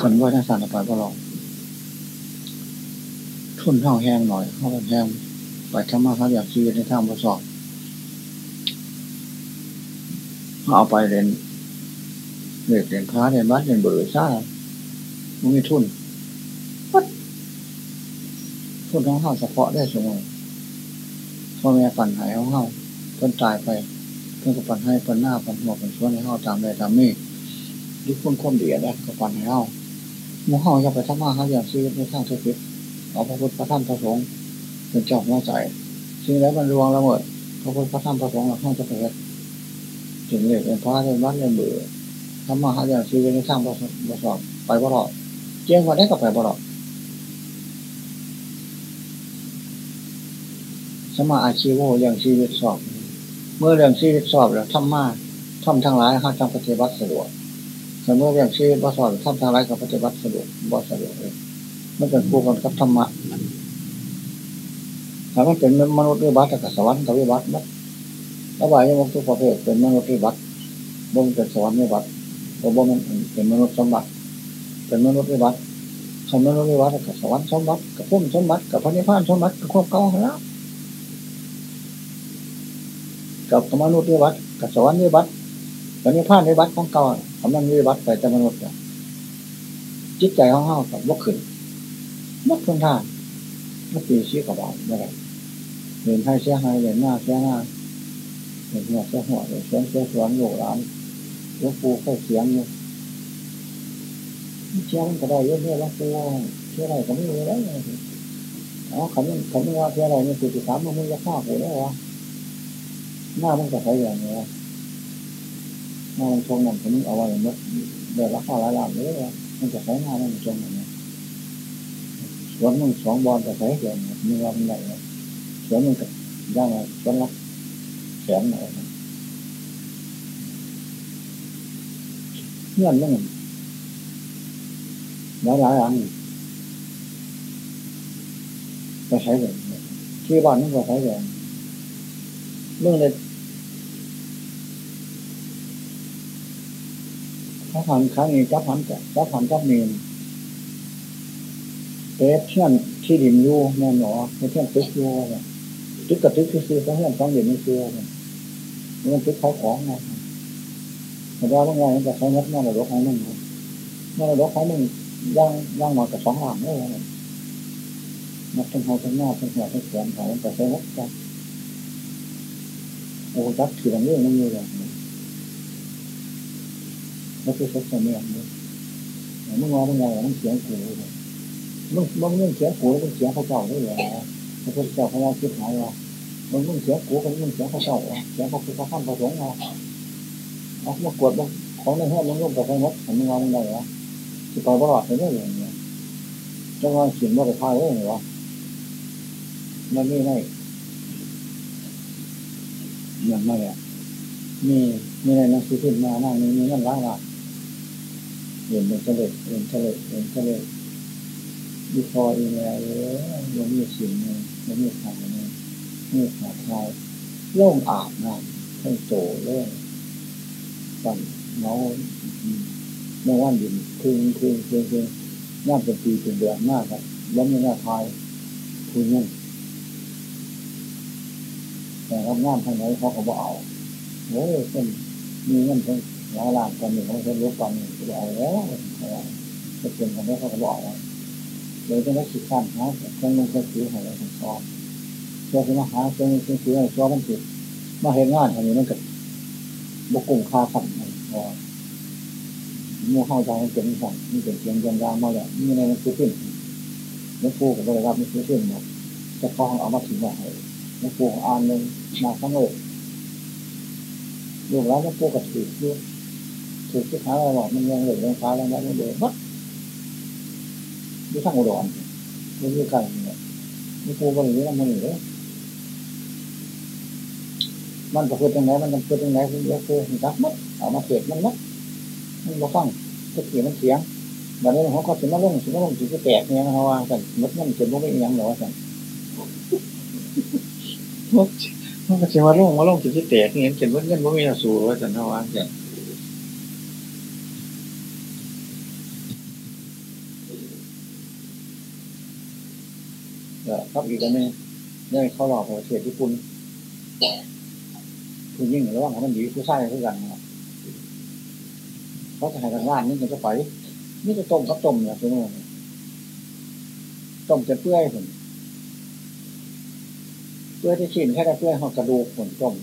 คนว่าถ้าสั่นไปก็ลองทุนเท่าแห้งหน่อยเข้าไปแห้งไปทำมาเขาอยากชีวิตในทางประสอบเอาไปเรียนเรียนเรียนค้าเรียนวัดเรียนเบื่อซ่ามันมีทุนทุนของเฮาเฉพาะได้สมมติพ่อแม่ปั่นหายของเฮาเพิ่นตายไปเพิ่นก็ปั่นให้เพิ่นหน้าปั่นหัวปั่นช่วยให้เฮาตามได้ตามนี้ยุคคนความดีได้ก็ปั่นให้เฮา มู่เฮาอย่าไปทำมาเขาอย่ากชีวิตในทางทุกข์เอาพระพุทธพระธรรมพระสงฆ์เป็นเจ้าหัวใจสิ่งใดมันรวงละเมิดพระพุทธพระธรรมพระสงฆ์เราข้าจะเกิดถึงเหลยเป็นพระเป็นวัดเป็นเบื่อทำมาหาอย่างชีวิตในทางประสอบไปบ่หลอดเจ้าวันนี้ก็ไปบ่หลอดสมาอาชีวะอย่างชีวิตสอบ เมื่อเรื่องชีวิตสอบแล้วทำมาทำทั้งหลายห้าทำปฏิบัติสะดวก เมื่อเรื่องชีวิตบ่สอบทำทั้งหลายกับปฏิบัติสะดวกบ่สะดวกเลยมันเป็นคู่กันกับธรรมะถ้ามันเป็นมนุษย์วิบัติกับสวรรค์กับวิบัตินะแล้วบายยังทุกประเภทเป็นมนุษย์วิบัติบ่มเป็นสวรรค์วิบัติบ่บ่มันเป็นมนุษย์สมบัติ เป็นมนุษย์วิบัติคำมนุษย์วิบัติกับสวรรค์สมบัติกับพุ่มสมบัติกับพระนิพพานสมบัติกับควบเก่าแล้วกับมนุษย์วิบัติกับสวรรค์วิบัติ พระนิพพานวิบัติของเก่าคำนั้นวิบัติแต่จะมนุษย์จิตใจของเฮาวกับวกขึ้นมัดคนท่ามัดตีชี้กระบอกไม่ได้เห็นให้เสียหายเห็นหน้าเสียหน้าเห็นหัวเสียหัวเห็นสวนเสียสวนโหร้านลูกปูเข้าเสียงอยู่เชียงก็ได้เยอะเนี่ยลูกปูเชื่ออะไรก็ไม่รู้แล้วอ๋อขันขันว่าเชื่ออะไรเนี่ยคือสามมันมึงจะฆ่ากูได้วะหน้ามันจะใช้อย่างเนี้ ยหน้ามันชงนั่นผมเอาไว้เมื่อเดือดราคาหลายล้านเลยมันจะใช้หน้ามันชงอย่งเนี้ยสวนมึงสองบอลจะใช้เดียวมึงว่ามันไหนสวนมึงกับย่างสวนละแสนหน่อยเงื่อนมึงหลายหลายอันไปใช้เลยที่บ้านมึงก็ใช้เลยเมื่อเลย ถ้าผ่านครั้งนี้จับผ่านจับผ่านจับเนียนเป๊ะเชื่อนที่ดินยู่แม่หนอไม่เชื่อนตึกยู่เนี่ยตึกกับตึกคือซื้อเชื่อนสองเดือนไม่ซื้อเนี่ยมันตึกเขาของนะแต่ว่าว่าไงมันจะใช้เงินแม่ระดกของมึงแม่ระดกของมึงย่างย่างมากับสองหลังเลยนับทั้งหัวทั้งหน้าทั้งหัวทั้งแขนขามันจะใช้เงินกันโอ้จักถือเรื่องมันอยู่เลย แล้วคือสักเมื่อเนี่ยมึงว่าเป็นไงมันเสียงกูเลยมึงมึงมึงเสียงกูมึงเสียงเขาเจ้าได้เหรอพระพุทธเจ้าพระราชิตหายว่ามึงมึงเสียกูกับมึงเสียงเขาเจ้าเสียงเขาคือเขาข้ามประสงค์เอาเอามากวดมึงของในห้องมึงร่วมกับใครนัดมึงว่ามึงไงวะสิไปบ่หลอดไปได้ยังไงจังหวะเขียนว่าไปพายได้เหรอมันไม่ไม่ยังไม่อะมีมีอะไรนักสืบพิมพ์มาหน้านี้มีนั่นร้ายละ เห็นเป็นเลเห็นทะเลเห็นทะเลดีพอองแล้วยังมีสิ่งนึงยังมีขาดนึงมีขาดทายโล่งอาบน้ำให้โตเล่องปั่นเมาเมื่อวันดินคืนคืนคืนคืนน่าเป็นปีเป็นเดือนมากครับแล้วมีหน้าทายคุยเงี้ยแต่รับงานทางไหนเขาก็บอกเอาโอ้ยเป็นมีเงินเป็น หลายล้านกันหนึ่งเขาเป็นรู้กันก็บอกแล้วจะเป็นกันได้เขาก็บอกเลยจะได้สิขั้นหาเครื่องมือเครื่องถือให้เราสอนเพื่อที่มาหาเครื่องมือเครื่องถือให้ซ้อมมันติดมาเห็นงานทางนี้มันก็บกุ้งคาขันพอมัวเข้าใจมันเป็นสั่งมันเป็นเพียงยันยามาแล้วมีอะไรมันคือขึ้นนักปูกับบริรับมันคือขึ้นหมดจะคล้องเอามาถึงว่านักปูอ่านหนึ่งมาทั้งเลยลูกแล้วนักปูกับถือถื อถือที่ขาเราบอกมันยังเหลือยังขาแล้วนะมันเดือดมัดอยู่ทั้งอุดรมันอยู่ไกลเนี่ยนักปูบริเวณมันเหลือมันจะพูดยังไงมันจะพูดยังไงคุณยกปูมันจับมัดเอามาเก็บมันมัดมันมาฟังก็เสียงมันเสียงแบบนี้เขาก็ถึงมาลงถึงมาลงถึงจะแตกเนี่ยนะว่าสั่นมัดมันเกิดว่าไม่ยังหรอสั่นมันก็เสียมาลงมาลงถึงจะแตกเนี่ยเกิดว่าเงินว่าไม่สูว่าสันนะว่าสั่น ครับอีกอันนึงเนี่ยเขาหลอกประเทศญี่ปุ่นคุณยิ่งระวังมันดีผู้ชายคือกันนะเขาจะให้กันงานนี่มันจะไปนี่จะต้มกับต้มเนี่ยคือมันต้มจะเปื่อยผมเปื่อยที่ชิ้นแค่ได้เปื่อยเขากระดูกผมต้ม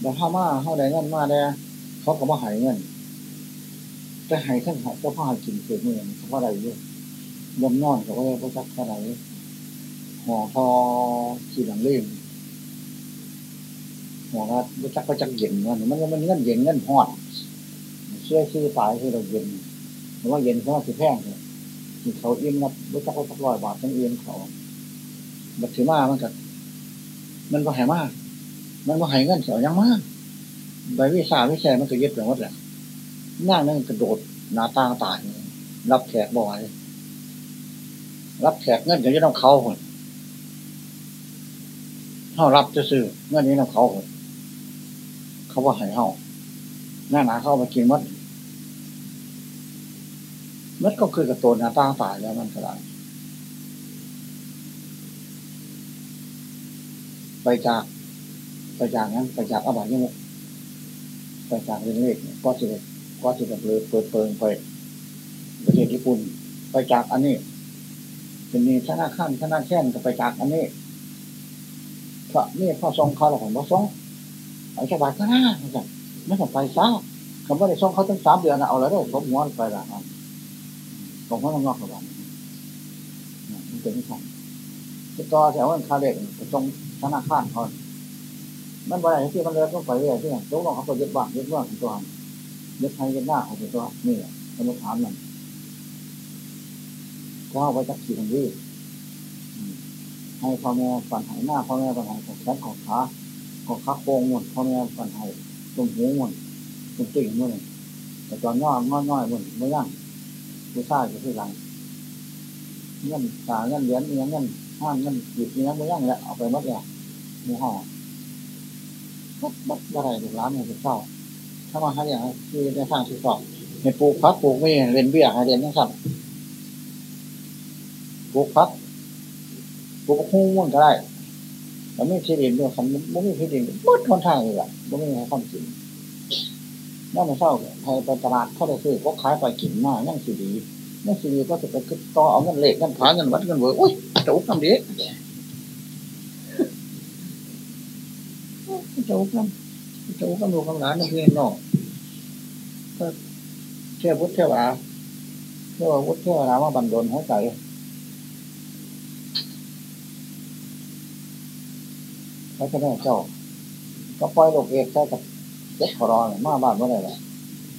แต่ถ้ามาเขาได้เงินมาได้เขาก็มาหายเงินจะหายขั้นหายก็พ่อหายกินเกิดเมื่อเขาอะไรอยู่ ยมนอนเขาก็เลยพระจักเท่าไหร่ห่อพอขีหลังเล่มห่อว่าพระจักพระจักเย็นมันมันมันเงินเย็นเงินหอดเชื่อชื่อตายคือเราเย็นเพราะว่าเย็นเขาคือแพงเลยเขาเอียงนับพระจักพระจักร้อยบาทต้องเอียงเขาบัตรถือมามันกับมันก็หายมาก มันก็หายเงินเสียยังมากใบวิสาวิเศษมันก็ยึดไปหมดแหละนั่งนั่งกระโดดหน้าตาตายรับแขกบ่อย รับแขกเงินก็จะต้องเขาคนเขารับจะซื้อเงินนี้ต้องเขาคนเขาว่าหายเขาหน้าหนาเข้ามากินมัดมัดก็คือกระโดดหน้าตาตายแล้วมันก็ได้ไปจากไปจากนั้นไปจากอาบายยมุกไปจากเรื่องเลขก็จะก็จะแบบเลยเปิดเปิงไปประเทศญี่ปุ่น ไปจากอันนี้ จะมีธนาคารธนาแค่นก็ไปจากอันนี้พระนี่พ่อทรงเขาหรอกผมว่าทรงไอ้ชาวบ้านก็น่าไม่ต้องไปซ้าคำว่าในทรงเขาตั้งสามเดือนเอาแล้วได้ผมม้วนไปละผมว่าน้องนอกกับบ้านมันเป็นที่ทำต่อแถวนั้นคาเด็กทรงธนาคารเขามันบ่ได้ที่มันเลิกต้องไปเรื่อยที่ยกลงเขาก็ยึดบ้านยึดเมืองตัวยึดไทยยึดหน้าของตัวนี่แหละสมุทฐานมัน ก็เอาไว้จักขี่ทันทีให้พ่อแม่ฝันหายหน้าพ่อแม่ฝันหายของแขนของขาของขาโค้งหมดพ่อแม่ฝันหายตรงหูหมดตรงติ่งหมดแต่ตอนย่อง้อน้อยหมดไม่ยั่งผู้ชายก็คือหลังเงินตาเงินเหรียญเงินเงินห้างเงินหยิบเงินไม่ยั่งแล้วเอาไปมัดเลยมูห่อบัดบัดอะไรถูกร้านเนี่ยถูกเศร้าถ้ามาหาอย่างที่ในทางที่สอบเห็นปลูกพักปลูกไม่เรียนเบี้ยให้เรียนทั้งสั่ ปลูกพักปลูกหุ้งก็ได้แต่ไม่ที่ดินด้วยคำไม่มีที่ดินมดคนทางเลยอะไม่ให้ความจริงนั่นไม่เศร้าใครไปตลาดเขาได้ซื้อก็ขายไปกินมานั่นสิดีนั่นสิดีก็จะไปต่อเอาเงินเล็กเงินผาเงินวัดเงินเวอร์อุ้ยจะอุ้มทำดีจะอุ้มทำจะอุ้มทำดูคำหลานนักเรียนนอกเชื่อพุทธเทวาเชื่อพุทธเทวามาบันดลหัวใจ เขาจะได้เจ้า ก็ปล่อยลูกเอกใช่กับเจ็ดขอรอมาบ้านเมื่อไรล่ะ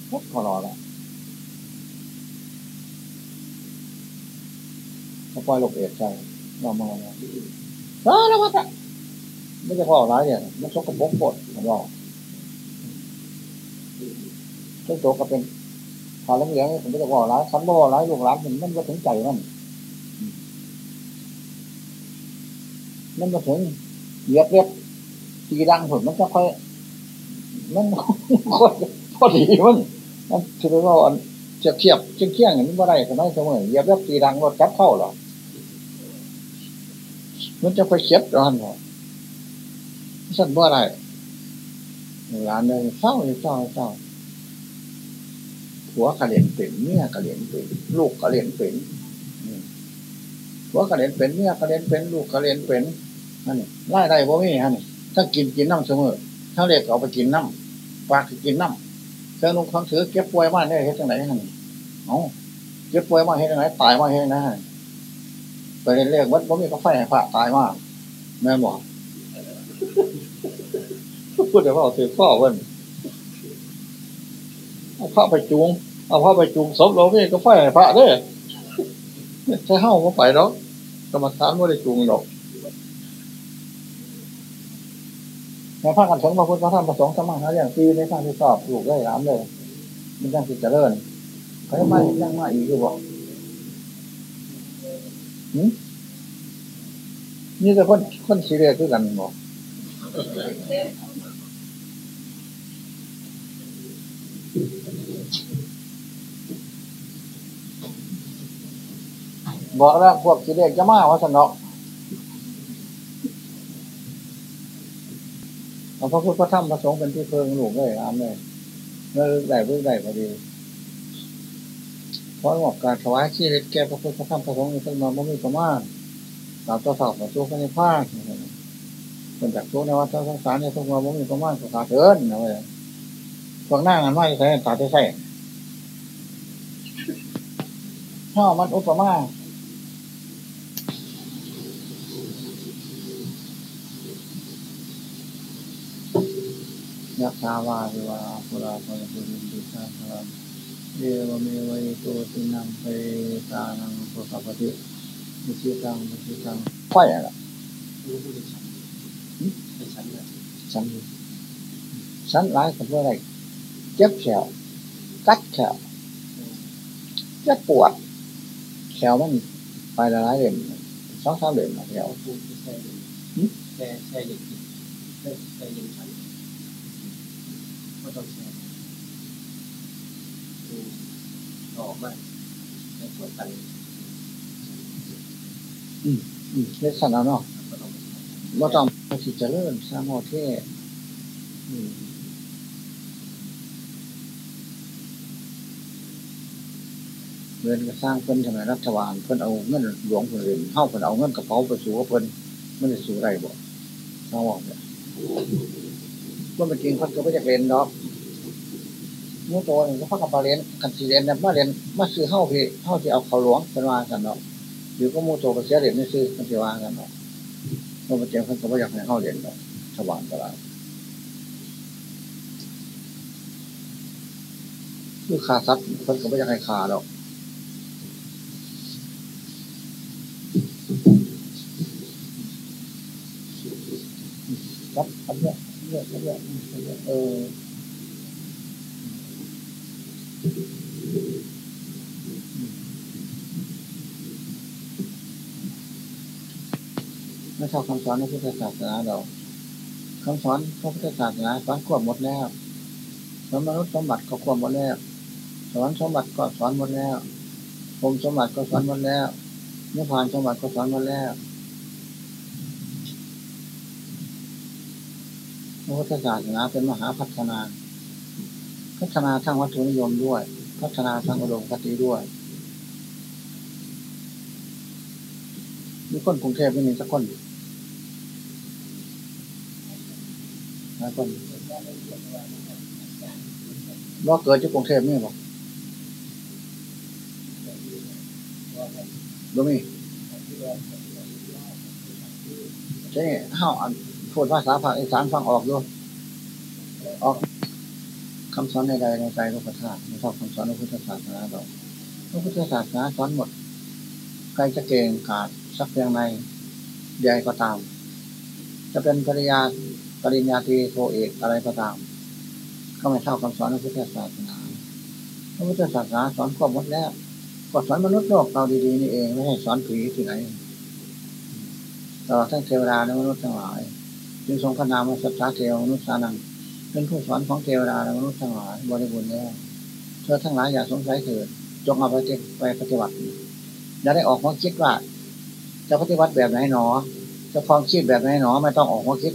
เจ็ดขอรอละก็ปล่อยลูกเอกใช่เรามาแล้วสารพัดไม่จะพอร้ายเนี่ยมันชกกระปกปดผมบอกซึ่งตัวก็เป็นพอเลี้ยงผมไม่จะพอร้ายคันบ่ร้ายลูกหลานมันมันก็ถึงใจมันมันก็ถึง เหยียบเรียบตีดังผมมันก็ค่อย มันค่อยพอดีมันมันคือว่าอันเทียบเทียบเชี่ยงเชียงอย่างนี้ว่าไรก็ไม่เสมอเหยียบเรียบตีดังรถจับเข้าหรอมันจะไปเช็ดร้อนหรอสั่นว่าไรร้านเลยเศร้าเศร้าเศร้าหัวกระเด็นเป็นเมียกระเด็นเป็นลูกกระเด็นเป็นหัวกระเด็นเป็นเมียกระเด็นเป็นลูกกระเด็นเป็นน นั่นนี่ไล่ได้บ่มีฮะนี่ถ้ากินกินน้ำเสมอถ้าเรียกเอาไปกินน้ำปาคือกินน้ำเครื่องความถือเก็บป่วยมาเนี่ยเฮ็ดจังไหนฮะนี่เอาเก็บป่วยมาเฮ็ดจังไหนตายมาเฮ็ดนะไปเรียกวัดบ่มีกาแฟผ่าตายมาแม่บอกพูดแต่ว่าถือข้อว้นเอาพระไปจูง เอาพระไปจูงศพเราไม่กาแฟพระเด้อใช้เฮ้ามาไปเนาะกรรมฐานไม่ได้จูงดอก ในภาคกันสงพระพุทธพระธรรมพระสงฆ์สมังหาอย่างที่ในทางที่สอบถูกได้ร้ามเลย มันยังติดเจริญเขาไม่ยังมาอีกคือบอกนี่จะคนคนสีเรียคือกันบอกบอกแล้วพวกกิเลสจะมาว่าสนอ เอาพระพุทธพระธรรมพระสงฆ์เป็นที่เพิงหลูกเลยอามเลยเมื่อได้เพื่อได้พอดีเพราะบอกการถวายชีวิตแก่พระพุทธพระธรรมพระสงฆ์นี่เป็นมาไม่มีประมาณตามตัวสอบของตัวพระนิพพานเป็นจากทุกในวัฏสงสารเนี่ยทุกมาไม่มีประมาณสุขาเถินนะเว้ยพวกหน้างานไม่ใช่ตาใช่ถ้ามันอุปมา ยักษ์าวาวิวาภุราภรปุริสิทาภรเดวเมวัยโตตินังเปตานังปุสัพพิมิชิตังมิชิตังไฟอะไรฉันฉันร้ายกับเมื่อไรเจ็บแขวกัดแขวเจ็บปวดแขวมันไปละลายเด่นสองสามเด่นแขวแช่แช่เย็นแช่แช่เย็นฉัน ก็ต้องแช่ออกมาในส่วนตันอืมอืมเล็กสั้นเอาเนาะว่าต้องที่เริญสร้างโมเทศอืมเงินก็สร้างเพิ่นทำไมรัฐบาลเพิ่นเอาเงินหลวงเพิ่นเข้าเพิ่นเอาเงินกระเป๋าไปสู่เพิ่นไม่ได้สู่ไรบ่น้องบอกเนี่ย ว่ามันจริงเพิ่นก็ไม่จะเรียนดอกมูโตนี่ก็พักกับมาเรียนกันสีเรียนเนี่ยมาเรียนมาซื้อเข้าพี่เข้าที่เอาเขาหลวงเป็นว่ากันเนาะหรือก็มูโตก็เสียเรียนไม่ซื้อกันทีว่ากันเนาะว่ามันจริงเพิ่นก็ไม่อยากให้เข้าเรียนดอกชาวบ้านก็ได้คือขาทรัพย์เพิ่นก็ไม่อยากให้ขาดอก ยอันเยอันเออไม่ชอบคำสอนในพุทธศาสนาเราคำสอนพระพุทธศาสนาสอนควบหมดแล้วสอนมนุษย์สมบัติก็ควบหมดแล้วสอนสมบัติก็สอนหมดแล้วพรมสมบัติก็สอนหมดแล้วนิพพานสมบัติก็สอนหมดแล้ว ระพุทธศาสนาเป็นมหาพัฒนา พัฒนาทางวัตถุนิยมด้วย พัฒนาทางอุดมคติด้วยมีคนกรุงเทพไม่มีสักคนหลายคนว่าเกิดที่กรุงเทพนี่บอกบ่มีใช่ห้าอัน พูดภาษาภาคอีสานฟังออกด้วยออกคำสอนใดๆในใจโลกธาตุไม่ชอบคำสอนในพุทธศาสนาเราพระพุทธศาสนาสอนหมดใครจะเก่งกาดสักเพียงใดใหญ่ก็ตาม จะเป็นปริญญาปริญญาตรีโทเอกอะไรก็ตาม ก็ไม่เท่าคำสอนในพุทธศาสนาพระพุทธศาสนาสอนครบหมดแล้วก็สอนมนุษย์โลกเราดีๆนี่เองไม่ให้สอนผีที่ไหนตลอดทั้งเทวดาและมนุษย์ทั้งหลาย จึงทรงพระนามว่าสัทธาเทวมนุษย์สานังเป็นผู้สอนของเทวดาและมนุษย์ทั้งหลายบริบูรณ์แล้วเธอทั้งหลายอย่าสงสัยเถิดจงเอาไปไปปฏิบัติอย่าได้ออกมาคิดว่า จะปฏิบัติแบบไหนหนอ จะคลองชีพแบบไหนหนอ ไม่ต้องออกมาคิด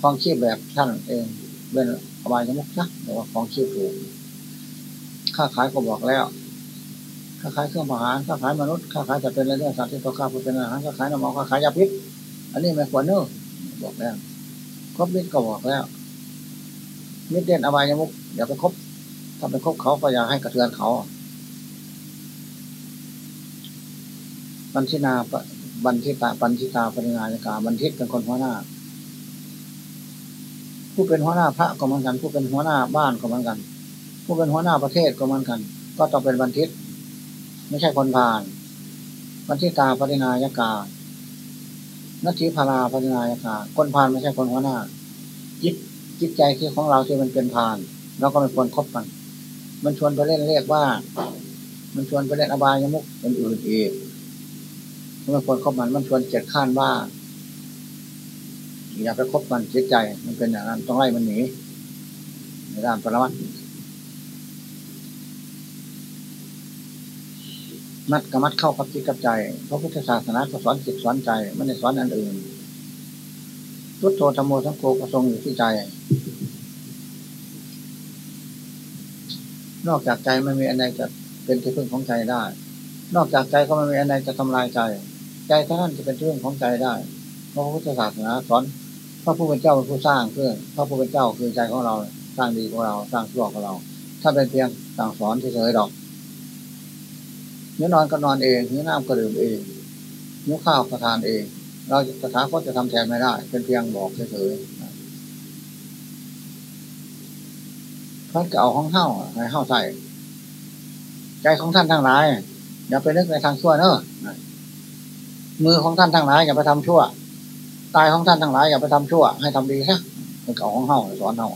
คลองชีพแบบท่านเองเป็นอบายสมุขนะหรือว่าคลองชีพถูกค้าขายก็บอกแล้วค้าขายเครื่องอาหารค้าขายมนุษย์ค้าขายจะเป็นเรื่องสัตว์ที่เขาฆ่าเป็นอาหารค้าขายน้ำมันค้าขายยาพิษอันนี้ไม่ควรเนอะ บอกแล้วครบมิตรก็บอกแล้ว มิตรเด่นอบายมุกอย่าไปคบถ้าไปคบเขาก็อย่าให้กระเทือนเขาบัญชินาบัญชิตาบัญชิตาปริญาญกาบันทิตเป็นคนหัวหน้า ผู้เป็นหัวหน้าพระก็เหมือนกัน ผู้เป็นหัวหน้าบ้านก็เหมือนกัน ผู้เป็นหัวหน้าประเทศก็เหมือนกัน ก็ต้องเป็นบันทิต ไม่ใช่คนพาลบัญชิตาปริญาญกา นัตถิพาราปริญาญกาคนพาลไม่ใช่คนหัวหน้า จิตจิตใจที่ของเราที่มันเป็นพาลเราก็ไม่ควรคบมัน มันชวนไปเล่นเรียกว่า มันชวนไปเล่นอบายมุกเป็นอื่นอีกมันควรคบมันมันชวนเกียดข้านว่าอย่าไปคบมันจิตใจ มันเป็นอย่างนั้นต้องไล่มันหนีในด้านปรมัตถ์ มัดกับมัดเข้ากับจิตกับใจพระพุทธศาสนาก็สอนจิตสอนใจไม่ได้สอนอันอื่นพุทโธธรรมโมสังโฆก็ทรงอยู่ที่ใจ นอกจากใจไม่มีอะไรจะเป็นที่พึ่งของใจได้ นอกจากใจก็ไม่มีอะไรจะทำลายใจ ใจเท่านั้นจะเป็นที่พึ่งของใจได้ เพราะพระพุทธศาสนาสอนพระผู้เป็นเจ้าเป็นผู้สร้างเพื่อพระผู้เป็นเจ้าคือใจของเรา สร้างดีของเรา สร้างชั่วของเรา ถ้าเป็นเพียงสั่งสอนเฉยๆดอก เนื้อนอนก็นอนเองเนื้อน้ำก็ดื่มเองเนื้อข้าวก็ทานเอง เราสถาคตจะทำแทนไม่ได้ เป็นเพียงบอกเฉยๆท่านก็เอาของเฮ้าในเฮ้าใส่ใจของท่านทั้งหลายอย่าไปนึกในทางชั่วเนอะมือของท่านทั้งหลายอย่าไปทำชั่วกายของท่านทั้งหลายอย่าไปทำชั่ว ให้ทำดีซะมันเอาของเฮ้าสอนเฮา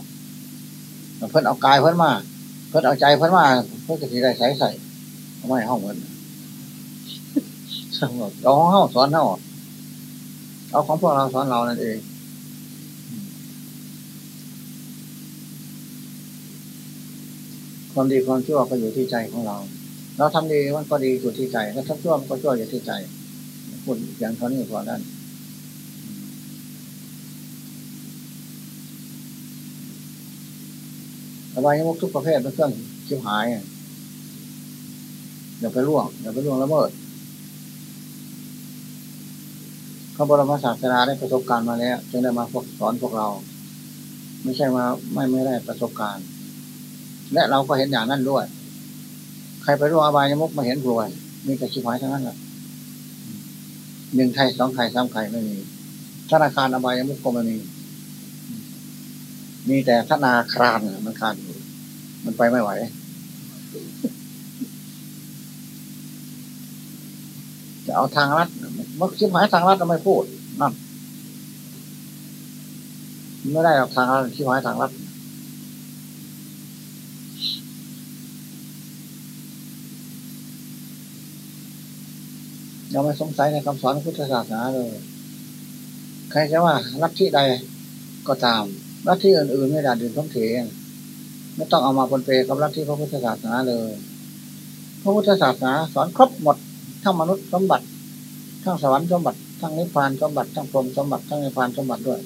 เพิ่นเอากายเพิ่นมา เพิ่นเอาใจเพิ่นมา เพิ่นจะทีได้ใส่ใส่ไม่เฮ้าเงินเอาของเฮาสอนเฮาเอาของพวกเราสอนเรานั่นเองความดีความชั่วก็อยู่ที่ใจของเรา เราทำดีมันก็ดีอยู่ที่ใจถ้าทำชั่วมันก็ชั่วอยู่ที่ใจพูดอย่างเท่านี้พอได้อบายมุกทุกประเภทเป็นเครื่องชิบหายอย่าไปล่วงอย่าไปล่วงละเมิดพ ระบรมศาสดาได้ประสบการณ์มาแล้ว จึงได้มาสอนพวกเรา ไม่ใช่มาไม่ไม่ได้ประสบการณ์ และเราก็เห็นอย่างนั้นด้วย ใครไปร่วงอบายมุกมาเห็นรวยมีแต่ชิบหายทั้งนั้นแหละหนึ่งไทยสองไทยสามไทยไม่มีธนาคารอบายมุกก็ไม่มีมีแต่ธนาคารมันขาดอยู่มันไปไม่ไหว จะเอาทางรัดมื่อชิบหายทางรัดเราไม่พูดนั่นไม่ได้เอาทางรัดชิบหายทางรัดยังไม่สงสัยในคำสอนพุทธศาสนาเลย ใครจะว่ารัฐที่ใดก็ตามรัฐที่อื่นๆไม่ด่าดื่นท้องเถงไม่ต้องเอามาปนเปกับรัฐที่พระพุทธศาสนาเลย พระพุทธศาสนาสอนครบหมด ทั้งมนุษย์สมบัติ ทั้งสวรรค์สมบัติ ทั้งนิพพานสมบัติ ทั้งพรหมสมบัติ ทั้งนิพพานสมบัติด้วย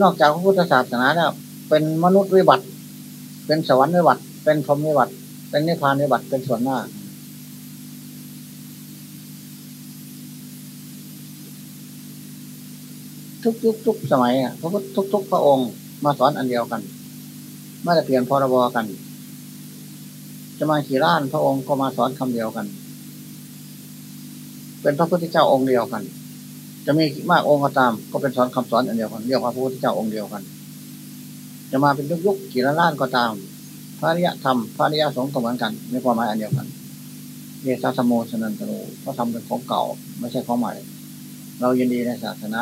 นอกจากพระพุทธศาสนาเนี่ยเป็นมนุษย์วิบัติ เป็นสวรรค์วิบัติ เป็นพรหมวิบัติ เป็นนิพพานวิบัติ เป็นส่วนหน้า ทุกยุคทุกสมัยอะพระพุทธทุกทุกพระองค์มาสอนอันเดียวกัน ไม่ได้เปลี่ยนพรบกัน จะมาขี่ล้านพระองค์ก็มาสอนคำเดียวกัน เป็นพระพุทธเจ้าองค์เดียวกัน จะมีมากองค์ก็ตาม ก็เป็นสอนคำสอนอันเดียวกันเรียกว่าพระพุทธเจ้าองค์เดียวกัน จะมาเป็นยุคยุคกี่ล้านก็ตาม พระริยธรรมพระริยสงฆ์ก็เหมือนกันในความหมายอันเดียวกันเยสัสโมสนันตโนก็ทำเป็นของเก่า ไม่ใช่ของใหม่ เรายินดีในศาสนา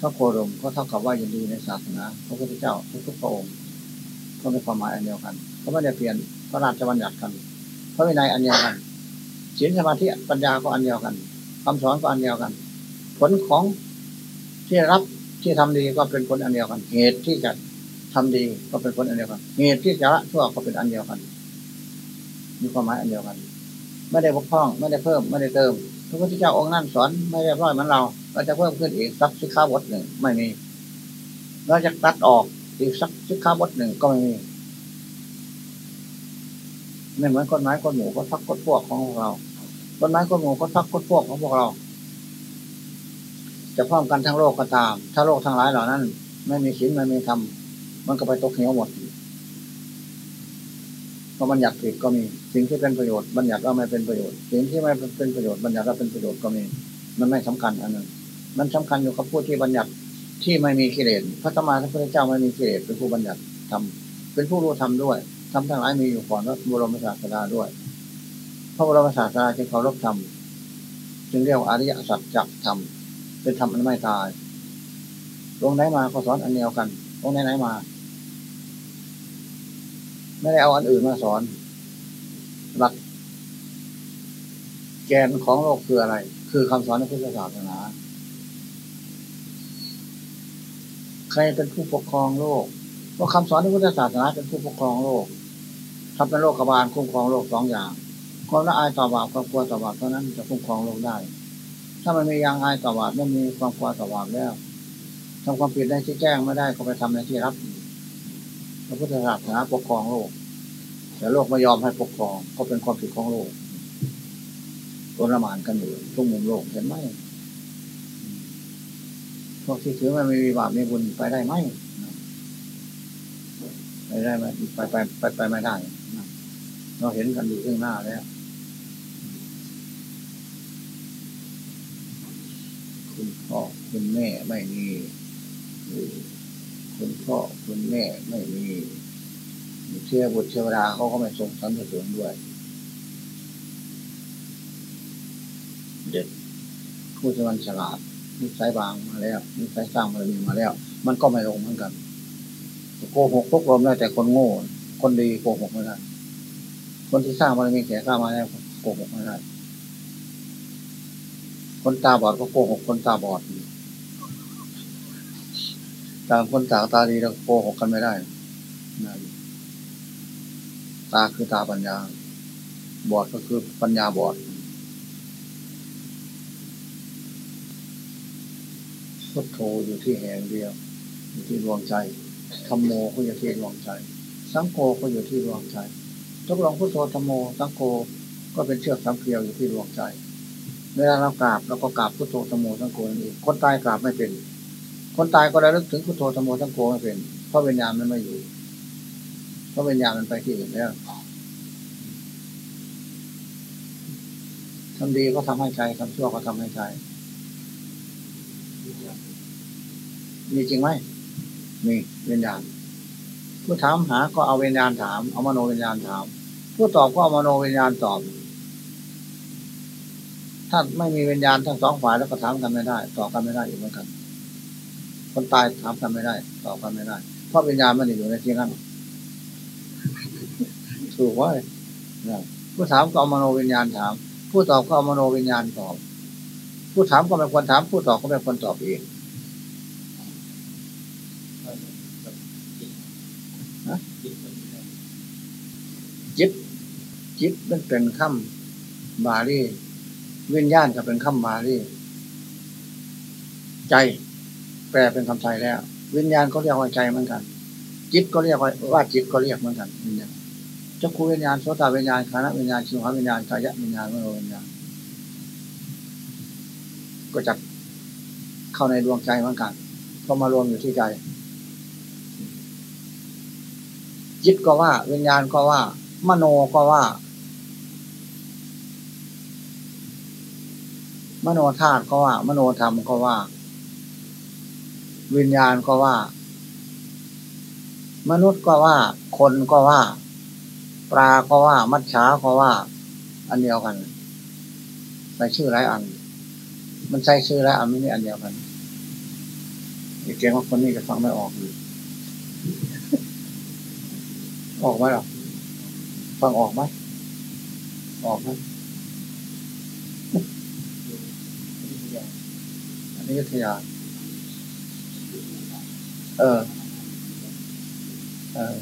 พระโคดมก็เท่ากับว่ายินดีในศาสนาพระพุทธเจ้าทุกๆพระองค์ก็มีความหมายอันเดียวกันเขาไม่ได้เปลี่ยนพระราชบัญญัติกันพระวินัยอันเดียวกันศีลสมาธิปัญญาก็อันเดียวกัน คำสอนก็อันเดียวกัน ผลของที่รับที่ทำดีก็เป็นผลอันเดียวกัน เหตุที่จะทำดีก็เป็นผลอันเดียวกัน เหตุที่จะละชั่วก็เป็นอันเดียวกัน มีความหมายอันเดียวกัน ไม่ได้บกพร่อง ไม่ได้เพิ่ม ไม่ได้เติมพระพุทธเจ้าองค์นั้นสอนไม่ได้ร้อยเหมือนเราเราจะเพิ่มขึ้นอีกสักสิขาบทหนึ่งไม่มีเราจะตัดออกอีกสักสิขาบทหนึ่งก็ไม่มีไม่เหมือนคนไม้คนหมูก็ทักกดพวกของเรา คนไม้คนหมูก็ทักกดพวกของพวกเรา จะพร้อมกันทั้งโลกก็ตาม ถ้าโลกทั้งหลายเหล่านั้น ไม่มีศีลไม่มีธรรมมันก็ไปตกเหวหมดเพราะบัญญัติผิดก็มีสิ่งที่เป็นประโยชน์บัญญัติว่าไม่เป็นประโยชน์สิ่งที่ไม่เป็นประโยชน์บัญญัติว่าเป็นประโยชน์ก็มี มันไม่สำคัญอันนั้นมันสำคัญอยู่กับผู้ที่บัญญัติที่ไม่มีกิเลสพระธรรมาพระพุทธเจ้าไม่มีกิเลสเป็นผู้บัญญัติทำเป็นผู้รู้ทำด้วยทำทั้งหลายมีอยู่ก่อนพระบรมศาสดาด้วย พระบรมศาสดาจึงเคารพธรรมจึงเรียกว่าอริยสัจจะธรรมเป็นธรรมอันไม่ตายลงไหนมาก็สอนอันเดียวกันลงไหนไหนมา ไม่ได้เอาอันอื่นมาสอน หลัก แกนของโลกคืออะไร คือคำสอนในพุทธศาสนาใครเป็นผู้ปกครองโลกเพราะคำสอนในพุทธศาสนาเป็นผู้ปกครองโลกทำเป็นโลกบาลคุ้มครองโลกสองอย่าง ความละอายต่อบาปความกลัวต่อบาปเท่านั้นจะคุ้มครองโลกได้ ถ้ามันมียางอายต่อบาปไม่มีความกลัวต่อบาปแล้วทำความผิดได้ที่แจ้งไม่ได้ก็ไปทำในที่รับพระพุทธศาสนาปกครองโลกแต่โลกไม่ยอมให้ปกครองก็เป็นความผิดของโลกทรมานกันอยู่ทุกมุมโลกเห็นไหมพวกที่ถือว่าไม่มีบาปไมีบุญไปได้ไหมไปได้ไหมไปไปไปไปไม่ได้เราเห็นกันอยู่ข้างหน้าแล้ว คุณพ่อคุณแม่ไม่มีคุณพ่อคุณแม่ไม่มีเชื่อบุตรเชื่อดาเขาก็ไม่ทรงสรรเสริญด้วย เด็กผู้ที่มันฉลาดนิสัยบางมาแล้วนิสัยสร้างบารมีมาแล้ว มันก็ไม่ลงเหมือนกันโกหกพวกลมได้แต่คนโง่ คนดีโกหกไม่ได้คนที่สร้างบารมีแก่กล้ามาแล้วโกหกไม่ได้ คนตาบอดก็โกหกคนตาบอดต่างคนต่างตาดีเราโกหกกันไม่ได้ ตาคือตาปัญญา บอดก็คือปัญญาบอด พุทโธอยู่ที่แห่งเดียว อยู่ที่ดวงใจธรรมโมก็อยู่ที่ดวงใจ สังโฆก็อยู่ที่ดวงใจทดลองพุทโธธรรมโม สังโฆก็เป็นเชือกสามเกลียวอยู่ที่ดวงใจ เวลาเรากราบเราก็กราบพุทโธธรรมโมสังโฆนั่นเองคนตายกราบไม่เป็น คนตายก็ระลึกถึงพุทโธธรรมโมสังโฆไม่เป็น เพราะวิญญาณมันไม่อยู่ เพราะวิญญาณมันไปที่อื่นแล้วทำดีก็ทำให้ใจทำชั่วก็ทำให้ใจมีจริงไหมมีวิญญาณผู้ถามหาก็เอาวิญญาณถาม เอามโนวิญญาณถาม ผู้ตอบก็เอามโนวิญญาณตอบ ถ้าไม่มีวิญญาณทั้งสองฝ่ายแล้วก็ถามกันไม่ได้ตอบกันไม่ได้อยู่เหมือนกัน คนตายถามกันไม่ได้ตอบกันไม่ได้ เพราะวิญญาณมันอยู่ในที่นั้นถูกว่าผู้ถามก็เอามโนวิญญาณถาม ผู้ตอบก็เอามโนวิญญาณตอบ ผู้ถามก็เป็นคนถาม ผู้ตอบก็เป็นคนตอบเองจิตจิตมันเป็นคำบาลี วิญญาณก็เป็นคำบาลีใจ แปลเป็นคำไทยแล้ว วิญญาณก็เรียกว่าใจเหมือนกัน จิตก็เรียกว่าว่าจิตก็เรียกเหมือนกันวิญญาณจักรวิญญาณโสตวิญญาณขานะวิญญาณชิวหาวิญญาณกายะวิญญาณมโนวิญญาณก็จะเข้าในดวงใจเหมือนกันก็มารวมอยู่ที่ใจจิตก็ว่า วิญญาณก็ว่า มโนก็ว่า มโนธาตุก็ว่า มโนธรรมก็ว่า วิญญาณก็ว่า มนุษย์ก็ว่า คนก็ว่า ปลาก็ว่า มัจฉาก็ว่า อันเดียวกันใส่ชื่อหลายอัน มันใส่ชื่อหลายอันไม่ใช่อันเดียวกันอีกเกงว่าคนนี้จะฟังไม่ออกเลยออกไหมหรอฟังออกไหมออกไหม อันนี้วิทยา เออ เออ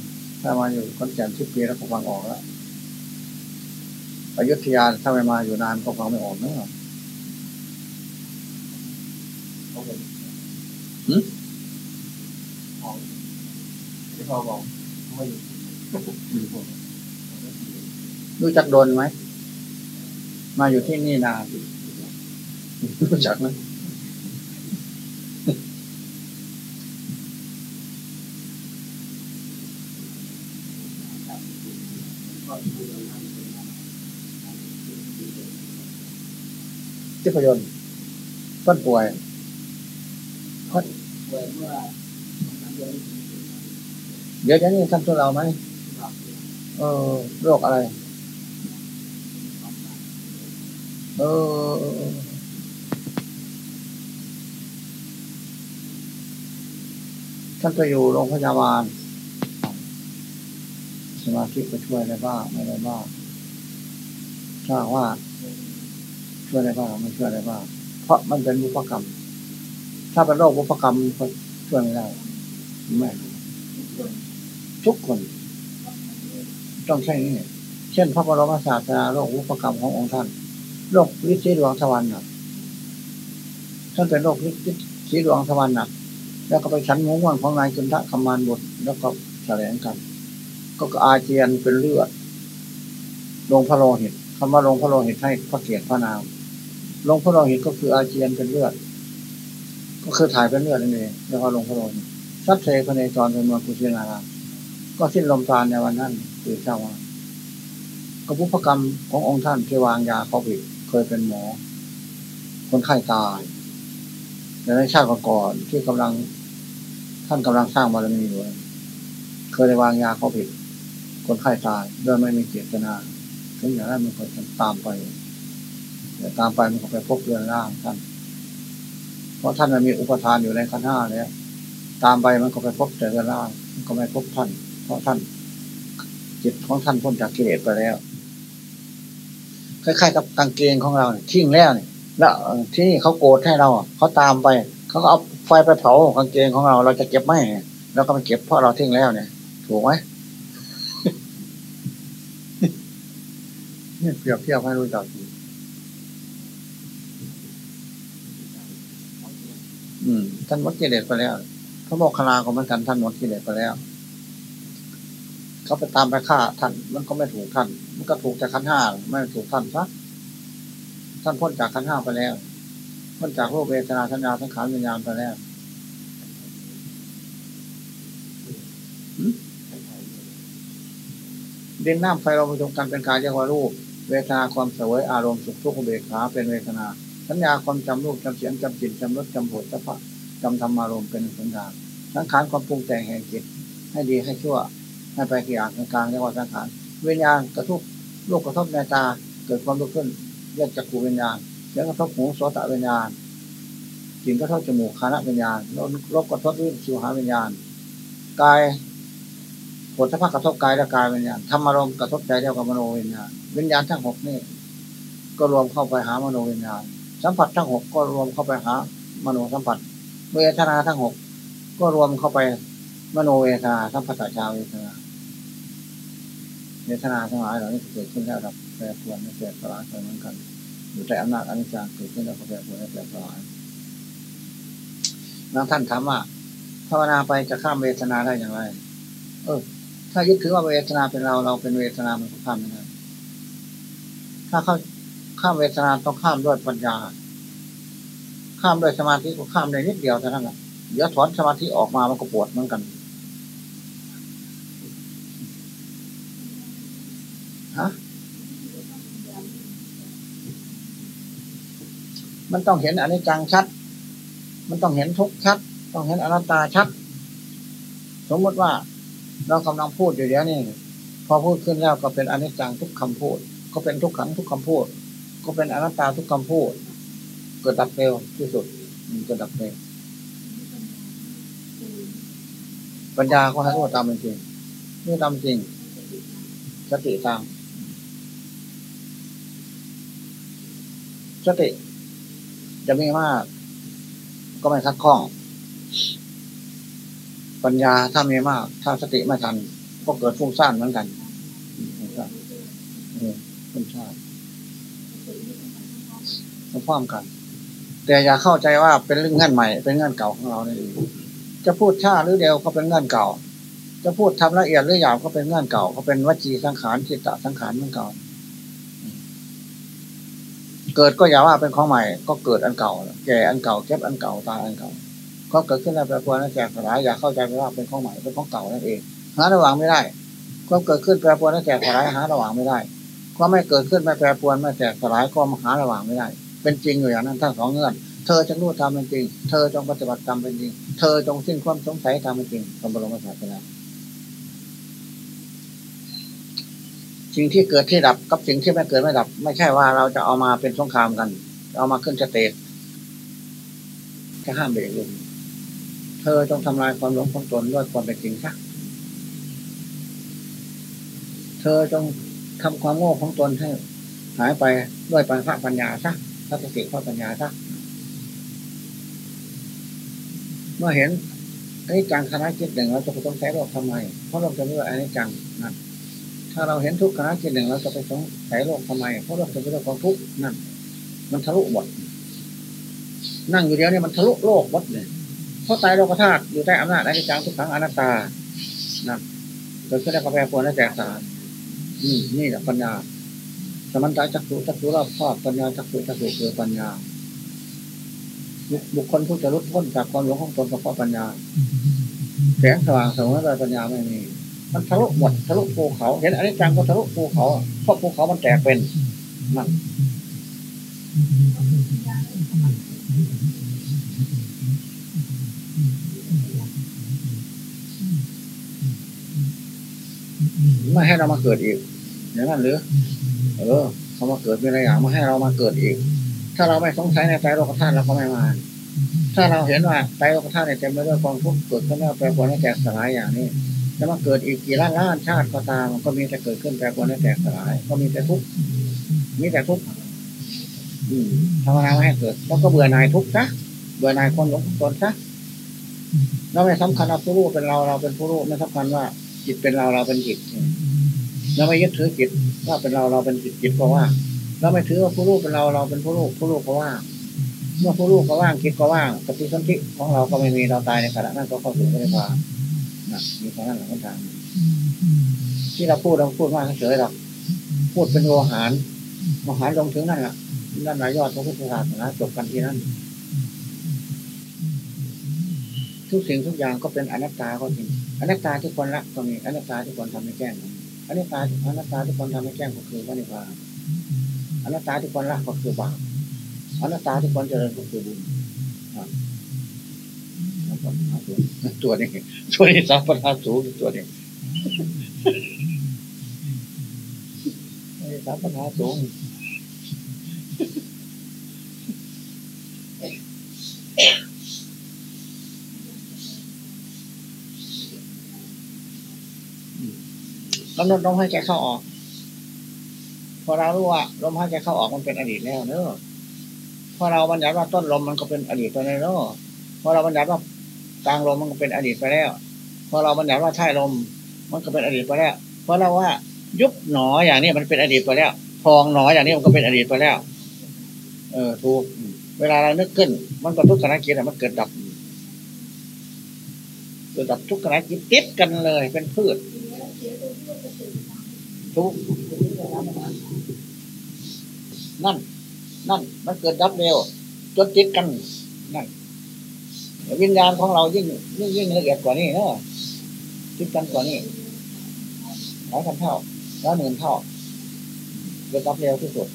ถ้ามาอยู่คนแก่นสิบปีแล้วก็ฟังออกแล้วอยุธยาถ้าไม่มาอยู่นานก็ฟังไม่ออกเนอะหืมที่พ่อบอกไม่อยู่รู้จักโดนไหม มาอยู่ที่นี่นานรู้จักไหม ที่พยนต้นป่วยป่วยอเดือนเดี๋ยวจะนี่ทำตัวเราไหมเออโรคอะไร เออท่านไปอยู่โรงพยาบาลสมาธิก็ช่วยได้บ้างไม่ได้บ้างถ้าว่า ช่วยได้บ้างไม่ช่วยได้บ้างเพราะมันเป็นบุพกรรม ถ้าเป็นโรคบุพกรรมก็ช่วยไม่ได้ไม่ทุกคน ต้องใช่นี่เช่น พระบรมศาสนาโลกอุปกรรมขององค์ท่านโลกวิสีดวงสวรรค์ท่านเป็นโลกวิสีดวงสวรรค์แล้วก็ไปชั้นงงวนของนายจุนทะคำมานบทแล้วก็แถลงกันก็อาเจียนเป็นเลือดลงพระโลหิตคำว่าลงพระโลหิตให้พระเกียรติพระนาม ลงพระโลหิตก็คืออาเจียนเป็นเลือด ก็คือถ่ายเป็นเลือดนั่นเองแล้วก็ลงพระโลหิตสัตเทพเนจรเป็นเมืองกุชินารามก็สิ้นลมตายในวันนั้นคือเจ้าว่ากระพุพกรรมขององค์ท่านที่วางยาเขาผิดเคยเป็นหมอ คนไข้ตายในชาติก่อนที่กำลัง ท่านกำลังสร้างบารมีอยู่เคยได้วางยาเขาผิด คนไข้ตายโดยไม่มีเจตนาถึงอย่างนั้นมันก็จะตามไป แต่ตามไปมันก็ไปพบเรือนร่างท่าน เพราะท่านมันมีอุปทานอยู่ในขันห้าแล้วตามไปมันก็ไปพบแต่เรือนร่างมันก็ไม่พบท่าน เพราะท่าน จิตของท่านพ้นจากกิเลสไปแล้วคล้ายๆกับกางเกงของเราเนี่ยทิ้งแล้วเนี่ยแล้วที่นี่เขาโกรธให้เราเขาตามไป เขาก็เอาไฟไปเผากางเกงของเรา เราจะเก็บไหมเราก็ไปเก็บเพราะเราทิ้งแล้วเนี่ย ถูกไหมเนี่ยเปรียบเทียบให้รู้จัก อืม ท่านวัดกิเลสไปแล้ว พระโมคคัลลาของมันกันท่านวัดกิเลสไปแล้ว เขาไปตามไปฆ่าท่านมันก็ไม่ถูกท่าน มันก็ถูกจากขันห้าไม่ถูกท่านซะท่านพ้นจากขันห้าไปแล้วพ้นจากโลกเวทนาสัญญาสังขารวิญญาณไปแล้วดินน้ำไฟเราประชุมกันเป็นกายเรียกว่ารูป เวทนาความสวยอารมณ์สุขทุกขเบกขาเป็นเวทนา สัญญาความจำรูปจำเสียงจำจิตจำรสจำผลจำพระจำธรรมารมณ์เป็นสัญญาสังขารความปรุงแต่งแห่งจิต ให้ดีให้ชั่วให้ไปกี่อย่างกลางเรียกว่าสังขารวิญญาณกระทุกลูกกระทบในตา เกิดความรู้ขึ้นเรียกจักรวิญญาณเสียงกระทบหูโสตวิญญาณกลิ่นกระทบจมูกคานะวิญญาณรบกระทบลิ้นชิวหาวิญญาณกายผลสภาพกระทบกายและกายวิญญาณธรรมารมณ์กระทบใจเรียกว่ามโนวิญญาณวิญญาณทั้งหกนี่ก็รวมเข้าไปหามโนวิญญาณ สัมผัสทั้งหกก็รวมเข้าไปหามโนสัมผัส เวทนาทั้งหกก็รวมเข้าไป มโนเวทนาสัมผัสชาเวทนาเวทนาทั้งหลายเหล่านี้เกิดขึ้นแล้วรับแปรปรวนไม่แปรสลายไปเหมือนกันอยู่แต่อำนาจอนิจจังเกิดขึ้นแล้วก็แปรปรวนและแปรสลายบางท่านถามว่าภาวนาไปจะข้ามเวทนาได้อย่างไร เออ ถ้ายึดถือว่าเวทนาเป็นเราเราเป็นเวทนามันก็ข้ามไม่ได้ถ้าเข้า ข้ามเวทนาต้องข้ามด้วยปัญญา ข้ามด้วยสมาธิก็ข้ามได้นิดเดียวเท่านั้นแหละเดี๋ยวถอนสมาธิออกมามันก็ปวดเหมือนกัน ฮะ มันต้องเห็นอนิจจังชัด มันต้องเห็นทุกชัด ต้องเห็นอนัตตาชัด สมมติว่า เรากำลังพูดอยู่เดี๋ยวนี้พอพูดขึ้นแล้วก็เป็นอนิจจังทุกคำพูด ก็เป็นทุกขังทุกคำพูด ก็เป็นอนัตตาทุกคำพูด เกิดดับเร็วที่สุดเกิดดับเร็วปัญญาก็ให้รู้ตามเป็นจริงนี่ตามจริงสติตามสติ จะไมีมาก ก็ไม่คัดข้อง ปัญญาถ้ามีมาก ถ้าสติไม่ทัน ก็เกิดฟุ้งซ่านเหมือนกันฟุ้งซ่านฟุ้งซ่าน พร้อมกัน แต่อย่าเข้าใจว่าเป็นเรื่องเงื่อนใหม่ เป็นเงื่อนเก่าของเราเนี่ยจะพูดช้าหรือเดียวก็เป็นเงื่อนเก่า จะพูดทำละเอียดหรือหยาบก็เป็นเงื่อนเก่าก็เป็นวัจีสังขารจิตตสังขารเมือนเก่า เกิดก็อย่าว่าเป็นของใหม่ ก็เกิดอันเก่า แก่อันเก่าเก็บอันเก่าตายอันเก่าก็เกิดขึ้นในแปรปรวนและแจกสลายอย่าเข้าใจว่าเป็นของใหม่เป็นของเก่านั่นเองหาระหว่างไม่ได้ก็เกิดขึ้นแปรปรวนแจกสลายหาระหว่างไม่ได้ก็ไม่เกิดขึ้นไม่แปรปรวนไม่แจกสลายก็หาระหว่างไม่ได้ เป็นจริงอยู่อย่างนั้นทั้งสองเงื่อน เธอจงรู้ทำเป็นจริง เธอจงปฏิบัติตามเป็นจริง เธอจงสิ้นความสงสัยทำเป็นจริงสมบูรณ์ศาสนาสิ่งที่เกิดที่ดับกับสิ่งที่ไม่เกิดไม่ดับ ไม่ใช่ว่าเราจะเอามาเป็นสงครามกัน เอามาขึ้นสเตจจะห้ามเบรกลงเธอจงทำลายความหลงของตนด้วยความเป็นจริงซะเธอจงทำความโง่ของตนให้หายไปด้วยปัญญาปัญญาซะ ทัศติข้อปัญญาซะเมื่อเห็นอันนี้จังคณะคิดหนึ่งเราจะต้องใช้โลกทำไม เพราะเราจะเลือกอันนี้จังนั่นถ้าเราเห็นทุกขณะจิตหนึ่งเราจะไปสงสัยโลกทำไม เพราะโลกจะเป็นเรื่องของทุกข์นั่นมันทะลุหมดนั่งอยู่เดียวเนี่ยมันทะลุโลกหมดเลยเพราะตายโลกธาตุอยู่ใต้อำนาจอนิจจังทุกขังอนัตตานั่นเกิดขึ้นได้กาแฟปวนและแตกสารอืมนี่แหละปัญญา สมันตาจักสุจักสุรอบครอบปัญญาจักสุจักสุคือปัญญา บุคคลผู้จะรุดพ้นจากความหลงของตนก็เพราะปัญญาแสงสว่างสมมติปัญญาไม่มีมันทะลุหมดทะลุภูเขา เห็นอันิจจังก็ทะลุภูเขาเพราะภูเขามันแตกเป็นนั่นไม่ให้เรามาเกิดอีกอย่างนั้นหรือ เออเขามาเกิดเป็นอะไรอย่างมาให้เรามาเกิดอีก ถ้าเราไม่สงสัยในใจโลกธาตุเราก็ไม่มา ถ้าเราเห็นว่าใจโลกธาตุในเต็มไปด้วยความทุกข์เกิดขึ้นแล้วแปรปรวนและแตกสลายอย่างนี้จะมาเกิดอีกกี่ล้านล้านชาติก็ตามันก็มีแต่เกิดขึ้นแปรปรวนและแตกสลาย ก็มีแต่ทุกข์มีแต่ทุกข์ทำอะไรไม่ให้เกิดแล้วก็เบื่อหน่ายทุกข์ซะเบื่อหน่ายความหลงตนซะเราไม่สำคัญว่าผู้รู้เป็นเราเราเป็นผู้รู้ไม่สำคัญว่าจิตเป็นเราเราเป็นจิต เราไม่ยึดถือจิตว่าเป็นเราเราเป็นจิตจิตก็ว่าเราไม่ถือว่าผู้รู้เป็นเราเราเป็นผู้รู้ผู้รู้ก็ว่าเมื่อผู้รู้ก็ว่างคิดก็ว่างปฏิสนธิของเราก็ไม่มีเราตายในขณะนั้นก็เข้าสู่พระนิพพานนะมีเท่านั้นแหละทางที่เราพูดเราพูดมากเฉยหรอกพูดเป็นโลหารโลหารลงถึงนั่นแหละนั่นหลายยอดพระพุทธศาสนาจบกันที่นั่นทุกสิ่งทุกอย่างก็เป็นอนัตตาก็จริงอนัตตาที่คนละก็มีอนัตตาที่คนทำให้แจ้ง อนัตตาอนัตตาที่คนทำให้แจ้งก็คือพระนิพพานอนัตตาที่คนละก็คือบาปอนัตตาที่คนเจริญก็คือบุญตัวนี้ตัวนี้สัมปทานสูงตัวนี้สัมปทานสูงำหนดลมหายใจเข้าออก พอเรารู้ว่าลมหายใจเข้าออกมันเป็นอดีตแล้วเนอะพอเราบัญญัติว่าต้นลมมันก็เป็นอดีตไปแล้วเนอะพอเราบัญญัติว่ากลางลมมันก็เป็นอดีตไปแล้ว พอเราบัญญัติว่าท้ายลม มันก็เป็นอดีตไปแล้ว เพราะเราว่ายุบหนออย่างนี้มันเป็นอดีตไปแล้ว พองหนออย่างนี้มันก็เป็นอดีตไปแล้ว เออถูก เวลาเรานึกขึ้น มันก็ทุกขณะจิตมันเกิดดับเกิดดับทุกขณะจิตติดกันเลยเป็นพืช ทุกนั่น นั่น มันเกิดดับเร็วจนติดกัน นั่นวิญญาณของเรายิ่งยิ่งยิ่งละเอียดกว่านี้เนอะติดกันกว่านี้หลายพันเท่าแล้วหมื่นเท่าเกิดดับเร็วที่สุด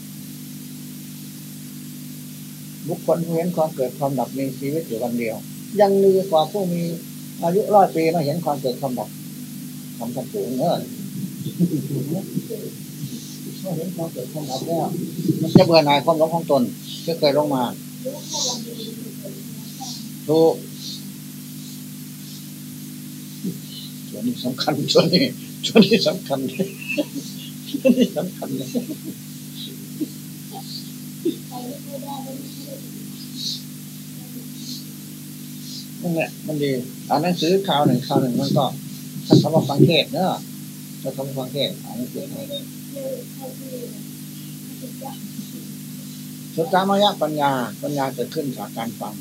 บุคคลผู้เห็นความเกิดความดับมีชีวิตอยู่วันเดียว ยังดีกว่าผู้มีอายุร้อยปีมาเห็นความเกิดความดับทำกันสูงเนอะ มื่อเห็นความเกิดความดับแล้วมันจะเบื่อหน่ายความหลงของตนที่เคยลงมาถูกส่วนนี้สำคัญส่วนนี้ส่วนนี้สำคัญเลยส่วนนี้สำคัญเลยนั่นแหละมันดีอ่านหนังสือข่าวหนึ่งข่าวหนึ่งมันก็ถ้าคำว่าฟังเทศเนอะ ถ้าคำว่าฟังเทศอ่านหนังสืออะไรสุตามยะปัญญา ปัญญาเกิดขึ้นจากการฟัง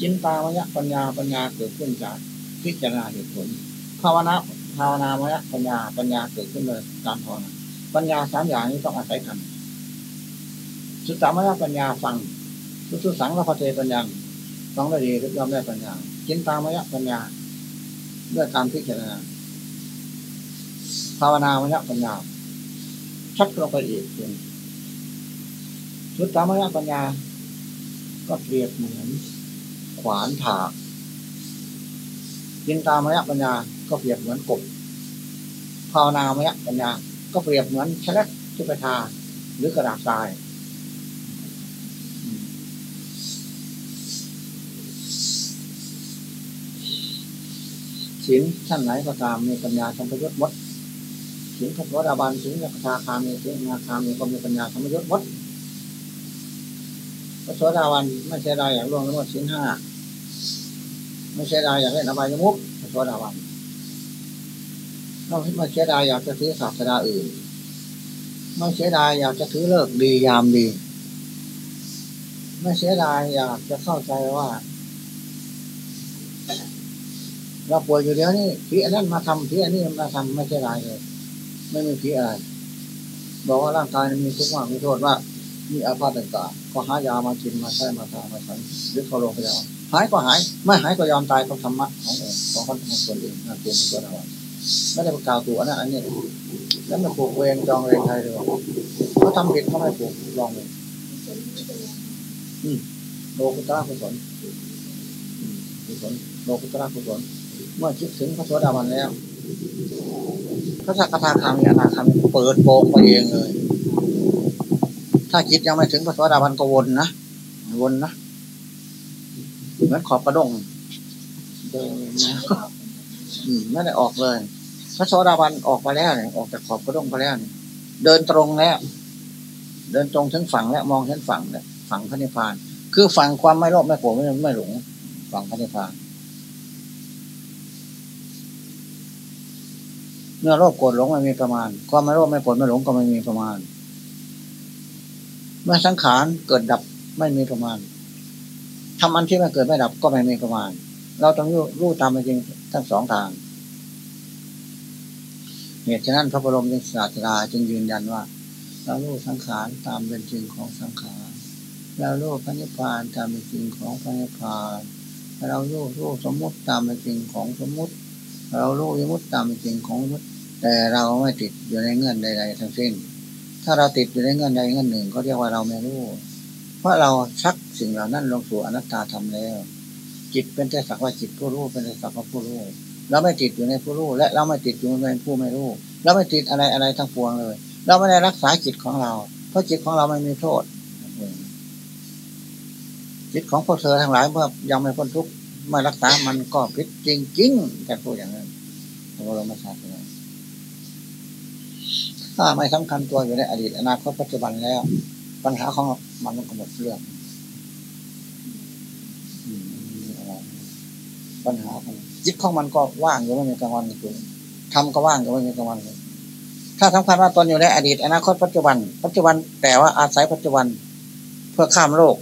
จินตามยะปัญญา ปัญญาเกิดขึ้นจากพิจารณาเหตุผล ภาวนาภาวนามยะปัญญา ปัญญาเกิดขึ้นเลยตามภาวนา ปัญญาสามอย่างนี้ต้องอาศัยกัน สุตตามยะปัญญาฟัง สุสุสังละพเทปัญญาฟังได้ดียอมได้ปัญญา จินตามยะปัญญาด้วยการพิจารณา ภาวนามยะปัญญาชัดลงไปอีกเป็นสุดตามยปัญญา ก็เปรียบเหมือนขวานถากยินตามยปัญญา ก็เปรียบเหมือนกบภาวนามยปัญญา ก็เปรียบเหมือนชนะที่ไปทาหรือกระดาษทรายศีลท่านไหนก็ตามมีปัญญาสัมพยุตมด ศีลพระราบาลศีลพระาคามีศีลนาคามีก็มีปัญญาสัมยุตมดพระโสดาวันไม่ใช่ได้อย่างล่วงละเมิดศีลห้าไม่ใช่ได้อย่างเล่นอบายมุกพระโสดาวันเราไม่เสียดายอยากจะถือศาสนาอื่นไม่เสียดายอยากจะถือเลิกดียามดี ไม่เสียดายอยากจะเข้าใจว่าเราป่วยอยู่เดี๋ยวนี้ผีอันนั้นมาทำผีอันนี้มาทำไม่เสียดายเลย ไม่มีผีอะไร บอกว่าร่างกายมีทุกข์มากมีโทษว่ามีอาภาษต่างๆ ก็หายามากินมาใช้มาทามาใช้หรือเขาลงไปแล้วหายก็หาย ไม่หายก็ยอมตายเพราะธรรมะของของคนของคนเองนั่นตัวเป็นตัวเราไม่ได้ประกาศตัวนะอันนี้แล้วไม่ผูกเวรจองเวรใครเลยเขาทำผิดเขาไม่ผูกลองเลยโลกุตระกุศลกุศลโลกุตระกุศลเมื่อคิดถึงพระโสดาบันแล้ว พระสักคาคามีอนาคามีเปิดโปงไปเองเลย ถ้าคิดยังไม่ถึงพระโสดาบันก็วนนะวนนะเหมือนขอบกระดงเดินนะไม่ได้ออกเลย พระโสดาบันออกไปแล้วเนี่ยออกจากขอบกระดงไปแล้วเนี่ยเดินตรงแล้ว เดินตรงถึงฝั่งแล้วมองเห็นฝั่งเนี่ยฝั่งพระนิพพาน คือฝั่งความไม่โลภไม่โกรธไม่ไม่หลงฝั่งพระนิพพาน เมื่อโลภโกรธหลงไม่มีประมาณ ความไม่โลภไม่โกรธไม่หลงก็ไม่มีประมาณ เมื่อสังขารเกิดดับไม่มีประมาณทำอันที่ไม่เกิดไม่ดับก็ไม่มีประมาณ เราต้องรู้ตามเป็นจริงทั้งสองทางเหตุฉะนั้นพระบรมศาสดาจึงยืนยันว่าเรารู้สังขารตามเป็นจริงของสังขารเรารู้พระนิพพานตามเป็นจริงของพระนิพพานเรารู้รู้สมมุติตามเป็นจริงของสมมุติ เรารู้ยมุติตามเป็นจริงของมุติ แต่เราไม่ติดอยู่ในเงื่อนใดๆทั้งสิ้น ถ้าเราติดอยู่ในเงื่อนใดเงื่อนหนึ่งก็เรียกว่าเราไม่รู้ เพราะเราชักสิ่งเหล่านั้นลงสู่อนัตตาทำแล้ว จิตเป็นแต่สักว่าจิตผู้รู้เป็นแต่สักว่าผู้รู้ เราไม่ติดอยู่ในผู้รู้ และเราไม่ติดอยู่ในผู้ไม่รู้ เราไม่ติดอะไรอะไรทั้งปวงเลย เราไม่ได้รักษาจิตของเรา เพราะจิตของเราไม่มีโทษ จิตของพวกเธอทั้งหลายเมื่อยังไม่พ้นทุกข์ไม่รักษามันก็ผิดจริงๆแต่พูดอย่างนั้นเราไม่ทราบเลย ถ้าไม่สำคัญตัวอยู่ในอดีตอนาคตปัจจุบันแล้ว ปัญหาของมันมันก็หมดเรื่องปัญหาของจิตของมันก็ว่างอยู่ไม่มีกลางวันกลางคืนทำก็ว่างอยู่ไม่มีกลางวันเลยถ้าสำคัญว่าตนอยู่ในอดีต อนาคตปัจจุบัน ปัจจุบันแต่ว่าอาศัยปัจจุบันเพื่อข้ามโลก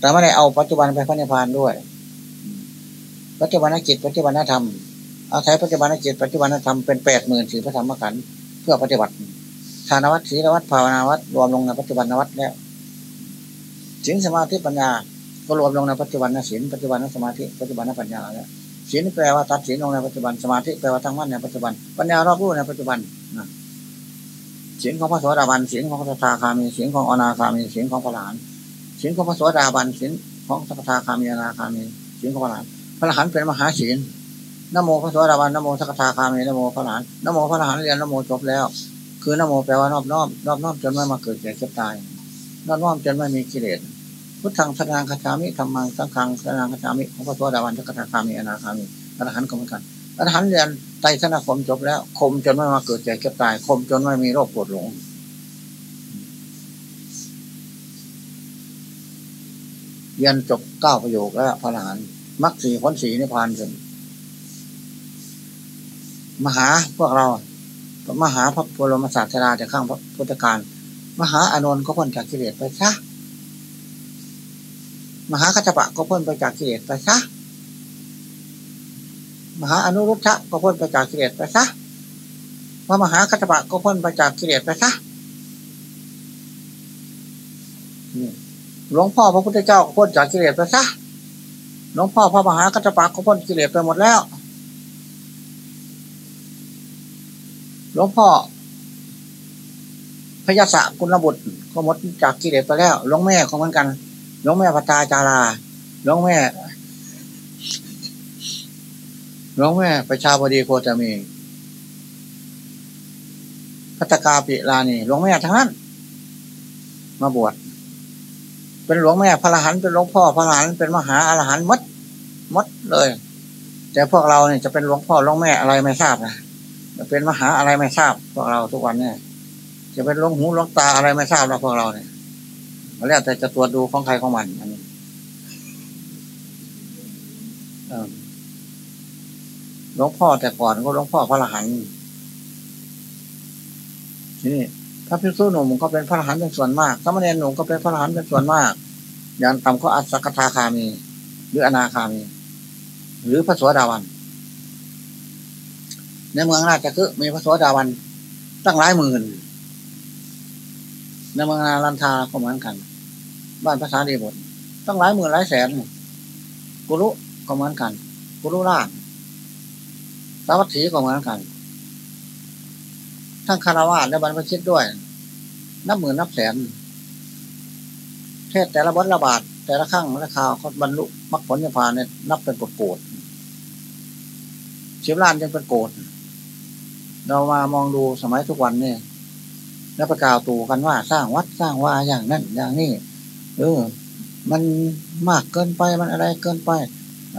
แต่ไม่ได้เอาปัจจุบันไปพระนิพพานด้วย ปัจจุบันจิตปัจจุบันธรรมอาศัยปัจจุบันจิตปัจจุบันธรรมเป็นแปดหมื่นสี่พระธรรมขันธ์เพื่อปฏิบัติ ทานวัตศีลวัตภาวนาวัตรวมลงในปัจจุบันวัตแล้วศีลสมาธิปัญญา ก็รวมลงในปัจจุบันศีลปัจจุบันสมาธิปัจจุบันปัญญาแล้วศีลแปลว่าตัดศีลลงในปัจจุบันสมาธิแปลว่าทั้งมั่นในปัจจุบันปัญญารอบรู้ในปัจจุบันศีลของพระโสดาบันศีลของพระสาคามีศีลของอนาคามีศีลของพระหลานศีลของพระโสดาบันศีลของพระสาคามีอนาคามีศีลของพระหลานพระหลานเป็นมหาศีลนโมพระโสดาบันนโมสักทาคามีนโมพระหลานนโมพระหลานเรียนนโมจบแล้ว คือนโมแปลว่านอบน้อมนอบน้อมจนไม่มาเกิดแก่เจ็บตายนอบน้อมจนไม่มีกิเลสพุทธังสนางคาชามิธรรมังสังฆังสนางคาชามิของพระตัวดาวันจักรคามีอนาคามีอรหันต์ก็เหมือนกันอรหันต์เรียนไตรสนาคมจบแล้ว คมจนไม่มาเกิดแก่เจ็บตาย คมจนไม่มีโรคปวดหลงเรียนจบเก้าประโยคแล้วพระอรหันต์มรรคสี่ผลสีนิพพานถึงมหาพวกเรา มหาพระบรมศาสดาจะข้างพระพุทธการ มหาอานนท์ก็พ้นจากกิเลสไปซะมหาคัจปะก็พ้นไปจากกิเลสไปซะมหาอนุรุทธะก็พ้นไปจากกิเลสไปซะพระมหาคัจปะก็พ้นไปจากกิเลสไปซะหลวงพ่อพระพุทธเจ้าก็พ้นจากกิเลสไปซะหลวงพ่อพระมหาคัจปะก็พ้นกิเลสไปหมดแล้ว ลวงพ่อพยาศะกุลบุตรก็หมดจากกิเลสไปแล้วหลวงแม่ก็เหมือนกันหลวงแม่พัตาจาราหลวงแม่หลวงแม่ประชาบดีโคตมีพัตกาปิลานีหลวงแม่ทั้งนั้นมาบวชเป็นหลวงแม่พระรหันเป็นหลวงพ่อพระรหันเป็นมหาอรหันต์มดมดเลย แต่พวกเราเนี่ยจะเป็นหลวงพ่อหลวงแม่อะไรไม่ทราบนะะเป็นมหาอะไรไม่ทราบพวกเราทุกวันเนี่ย จะเป็นลงหูลงตาอะไรไม่ทราบเราพวกเราเนี่ยมาแล้วแต่จะตรวจดูของใครของมันอันนี้หลวงพ่อแต่ก่อนก็หลวงพ่อพระรหันทีนี้พระพิสุหนุ่มก็เป็นพระรหันต์เป็นส่วนมากสมณเณรหนุ่มก็เป็นพระรหันต์เป็นส่วนมากอย่างต่ำก็อัศกทาคามี หรืออนาคามี หรือพระสวสดาวัน ในเมืองราชคือมีพระสวสดาวันตั้งหลายหมื่นในเมืองนาลันทาก็เหมือนกัน บ้านภาษาดีบทตั้งหลายหมื่นหลายแสนกุลุก็เหมือนกัน กุลุราชสาวัตถีก็เหมือนกัน ทั้งคารวะและบรรพชิตด้วย นับหมื่นนับแสน เทศแต่ละบทระบาดแต่ละครั้งละคราวเขาบรรลุมรรคผลนิพานเนี่ยนับเป็นโกดโกดชิบล้านยังเป็นโกรด เรามามองดูสมัยทุกวันเนี่ยแล้วประกาศตู่กันว่าสร้างวัดสร้างว่าอย่างนั้นอย่างนี้เออ มันมากเกินไปมันอะไรเกินไป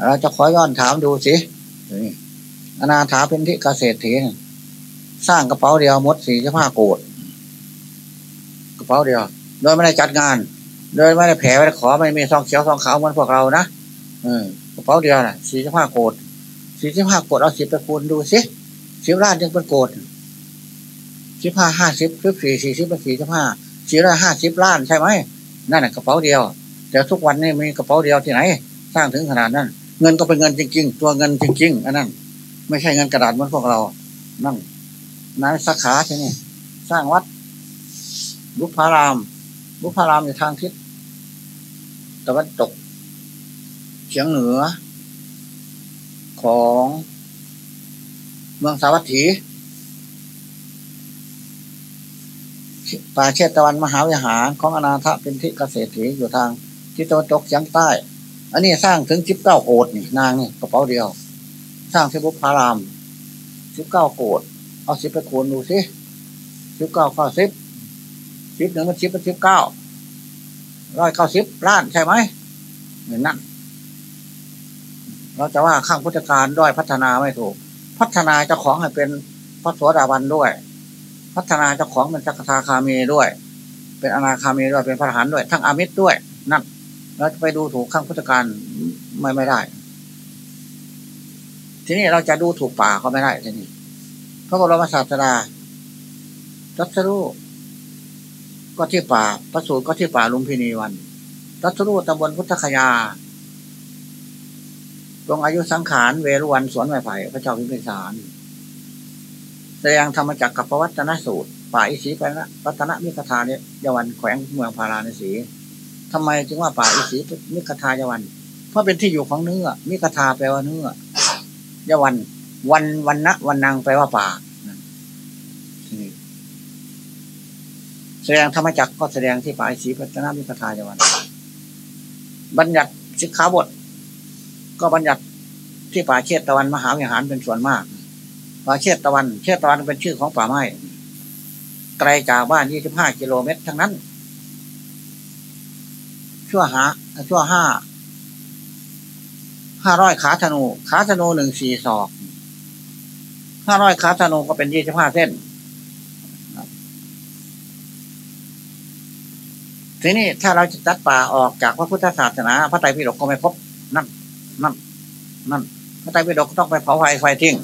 เราจะขอย้อนถามดูสิอนาถาเป็นที่เกษตรถีสร้างกระเป๋าเดียวมดสี่สิบห้าโกดกระเป๋าเดียว โดยไม่ได้จัดงาน โดยไม่ได้แผ่ไม่ได้ขอไม่มีซองเขียวซองขาวเหมือนพวกเรานะอกระเป๋าเดียวน่ะสี่สิบห้าโกดสี่สิบห้าโกดเอาสิบไปคูณดูสิ สิบล้านยังเป็นโกดสิบห้าห้าสิบสิบสี่สี่สิบสี่สิบห้าสี่ร้อยห้าสิบล้านใช่ไหมนั่นแหะกระเป๋าเดียว แต่ทุกวันนี้มีกระเป๋าเดียวที่ไหน สร้างถึงขนาดนั้น เงินก็เป็นเงินจริง ๆ ตัวเงินจริง ๆ อันนั้น ไม่ใช่เงินกระดาษเหมือนพวกเรา นั่งนายสาขาที่นี่สร้างวัดบุพารามบุพารามอยู่ทางทิศตะวันตกเฉียงเหนือ ของ เมืองสาวัตถี ป่าเชตตะวันมหาวิหารของอนาถเป็นที่เกษตรถีอยู่ทางทิศตะวันตกเฉียงใต้ อันนี้สร้างถึงสิบเก้าโกดนี่นางนี่กระเป๋าเดียว สร้างเที่บุพารามสิบเก้าโกดเอาสิบไปคูณดูสิสิบเก้าเก้าสิบสิบหนึ่งมันสิบเป็นสิบเก้าร้อยเก้าสิบล้านใช่ไหมเหมือนนั่นเราจะว่าข้างพุทธการด้อยพัฒนาไม่ถูก พัฒนาเจ้าของให้เป็นพระสวสดาวันด้วย พัฒนาเจ้าของเป็นจักรทาคามีด้วย เป็นอนาคามีด้วยเป็นพระหันด้วย ทั้งอามิตรด้วยนั่นเราจะไปดูถูกข้างพุทธการไม่ไม่ได้ ทีนี้เราจะดูถูกป่าเขาไม่ได้ทีนี้พระบรมศาสดารัสรู้ก็ที่ป่าพระสูตรก็ที่ป่าลุมพินีวันรัสรู้ตำบลพุทธคยา ตรงอายุสังขารเวรุวันสวนไม้ไผ่พระเจ้าพิมพิสารแสดงธรรมจักรกับปวัตนสูตร ป่าอิสีไปนะรัตนมิคทาเนี่ยยวันแขวงเมืองพาราณสีทำไมจึงว่าป่าอิสีมิคทายวัน เพราะเป็นที่อยู่ของเนื้อ มิคทาแปลว่าเนื้อยวัน วันวันนะวันนางแปลว่าป่าแสดงธรรมจักรก็แสดงที่ป่าอิสีพัฒนามิคทายวัน บัญญัติสิกขาบท ก็บัญญัติที่ป่าเชตตะวันมหาวิหารเป็นส่วนมาก ป่าเชตตะวัน เชตตะวันเป็นชื่อของป่าไม้ไกลจากบ้านยี่สิบห้ากิโลเมตรทั้งนั้นชั่วหาชั่วห้าห้าร้อยขาธนู ขาธนูหนึ่งสี่ศอกห้าร้อยขาธนูก็เป็นยี่สิบห้าเส้นทีนี้ถ้าเราจะตัดป่าออกจากพระพุทธศาสนา พระไตรปิฎกก็ไม่พบนั่น นั่นนั่นพระไตรปิฎกต้องไปเผาไฟไฟทิ้ง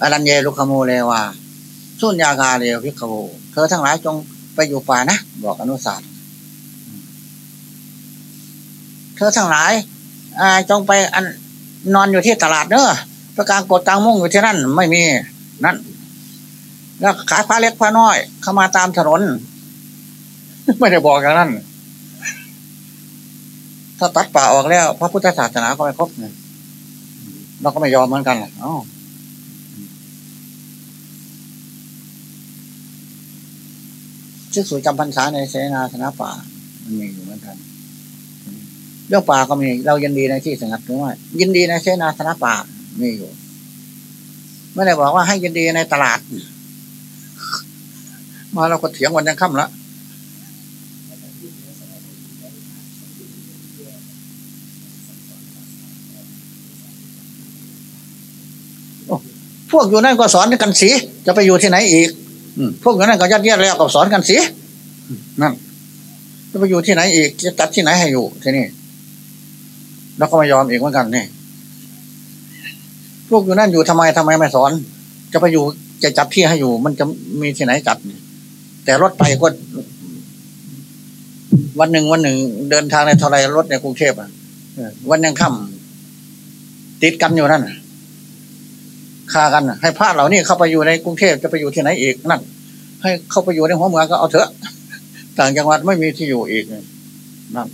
อรัญเยลุคโมเลวาสุญญากาเลวพิกโวเธอทั้งหลายจงไปอยู่ป่านะ บอกอนุสาสเธอทั้งหลายจงไปอันนอนอยู่ที่ตลาดเนอะประการกดกลางมุ่งอยู่ที่นั่น ไม่มี นั่น แล้วขายผ้าเล็กผ้าน้อย เข้ามาตามถนน ไม่ได้บอกอย่างนั้น ถ้าตัดป่าออกแล้ว พระพุทธศาสนาก็ไม่ครบเนี่ยเราก็ไม่ยอมเหมือนกันอ๋อซึ่งสู่จำพรรษาในเสนาสนะป่า มันมีอยู่เหมือนกันเรื่องป่าก็มี เรายินดีในที่สงัดหรือไม่ยินดีในเสนาสนะป่ามีอยู่ไม่ได้บอกว่าให้ยินดีในตลาด มาเราก็เถียงวันยังค่ำละ พวกอยู่นั่นก็สอนกันสีจะไปอยู่ที่ไหนอีกพวกนั้นก็ยัดเยียดแล้วก็สอนกันสินั่นจะไปอยู่ที่ไหนอีกจะตัดที่ไหนให้อยู่ที่นี่แล้วก็ไม่ยอมอีกเหมือนกันนี่พวกอยู่นั่นอยู่ทำไมทำไมไม่สอน จะไปอยู่จะจัดที่ให้อยู่ มันจะมีที่ไหนจัดแต่รถไปก็วันหนึ่งวันหนึ่ง เดินทางในเท่าไรรถในกรุงเทพอะวันยังค่ำติดกันอยู่นั่น น่ากันให้พระเหล่านี้เข้าไปอยู่ในกรุงเทพจะไปอยู่ที่ไหนอีกนั่นให้เข้าไปอยู่ในหัวเมืองก็เอาเถอะ ต่างจังหวัดไม่มีที่อยู่อีกนั่น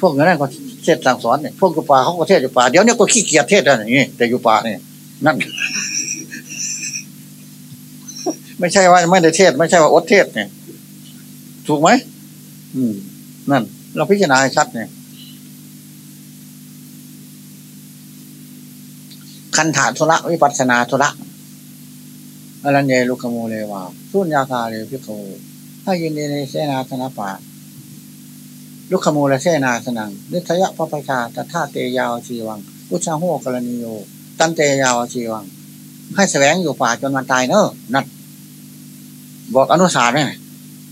พวกนั้นก็เทศสั่งสอนเนี่ยพวกอยู่ป่าเขาก็เทศอยู่ป่าเดี๋ยวนี้ก็ขี้เกียจเทศแล้วอย่างนี้แต่อยู่ป่าเนี่ยนั่น ไม่ใช่ว่าไม่ได้เทศ ไม่ใช่ว่าอดเทศเนี่ย ถูกไหมอืม นั่น เราพิจารณาให้ชัดเนี่ย คันถาธุระวิปัสนาธุระอรัญเยลุคโมเลวาสุญญาคาเลพิโคถ้ายินดีในเสนาสนะป่าลุคโมและเสนาสนังนิทยะพระประชาตถาเตยาวชีวังอุชาหัวกรณีโยตันเตยาวชีวัง ให้แสวงอยู่ป่าจนวันตายเนอะนั่นบอกอนุสาสเนี่ย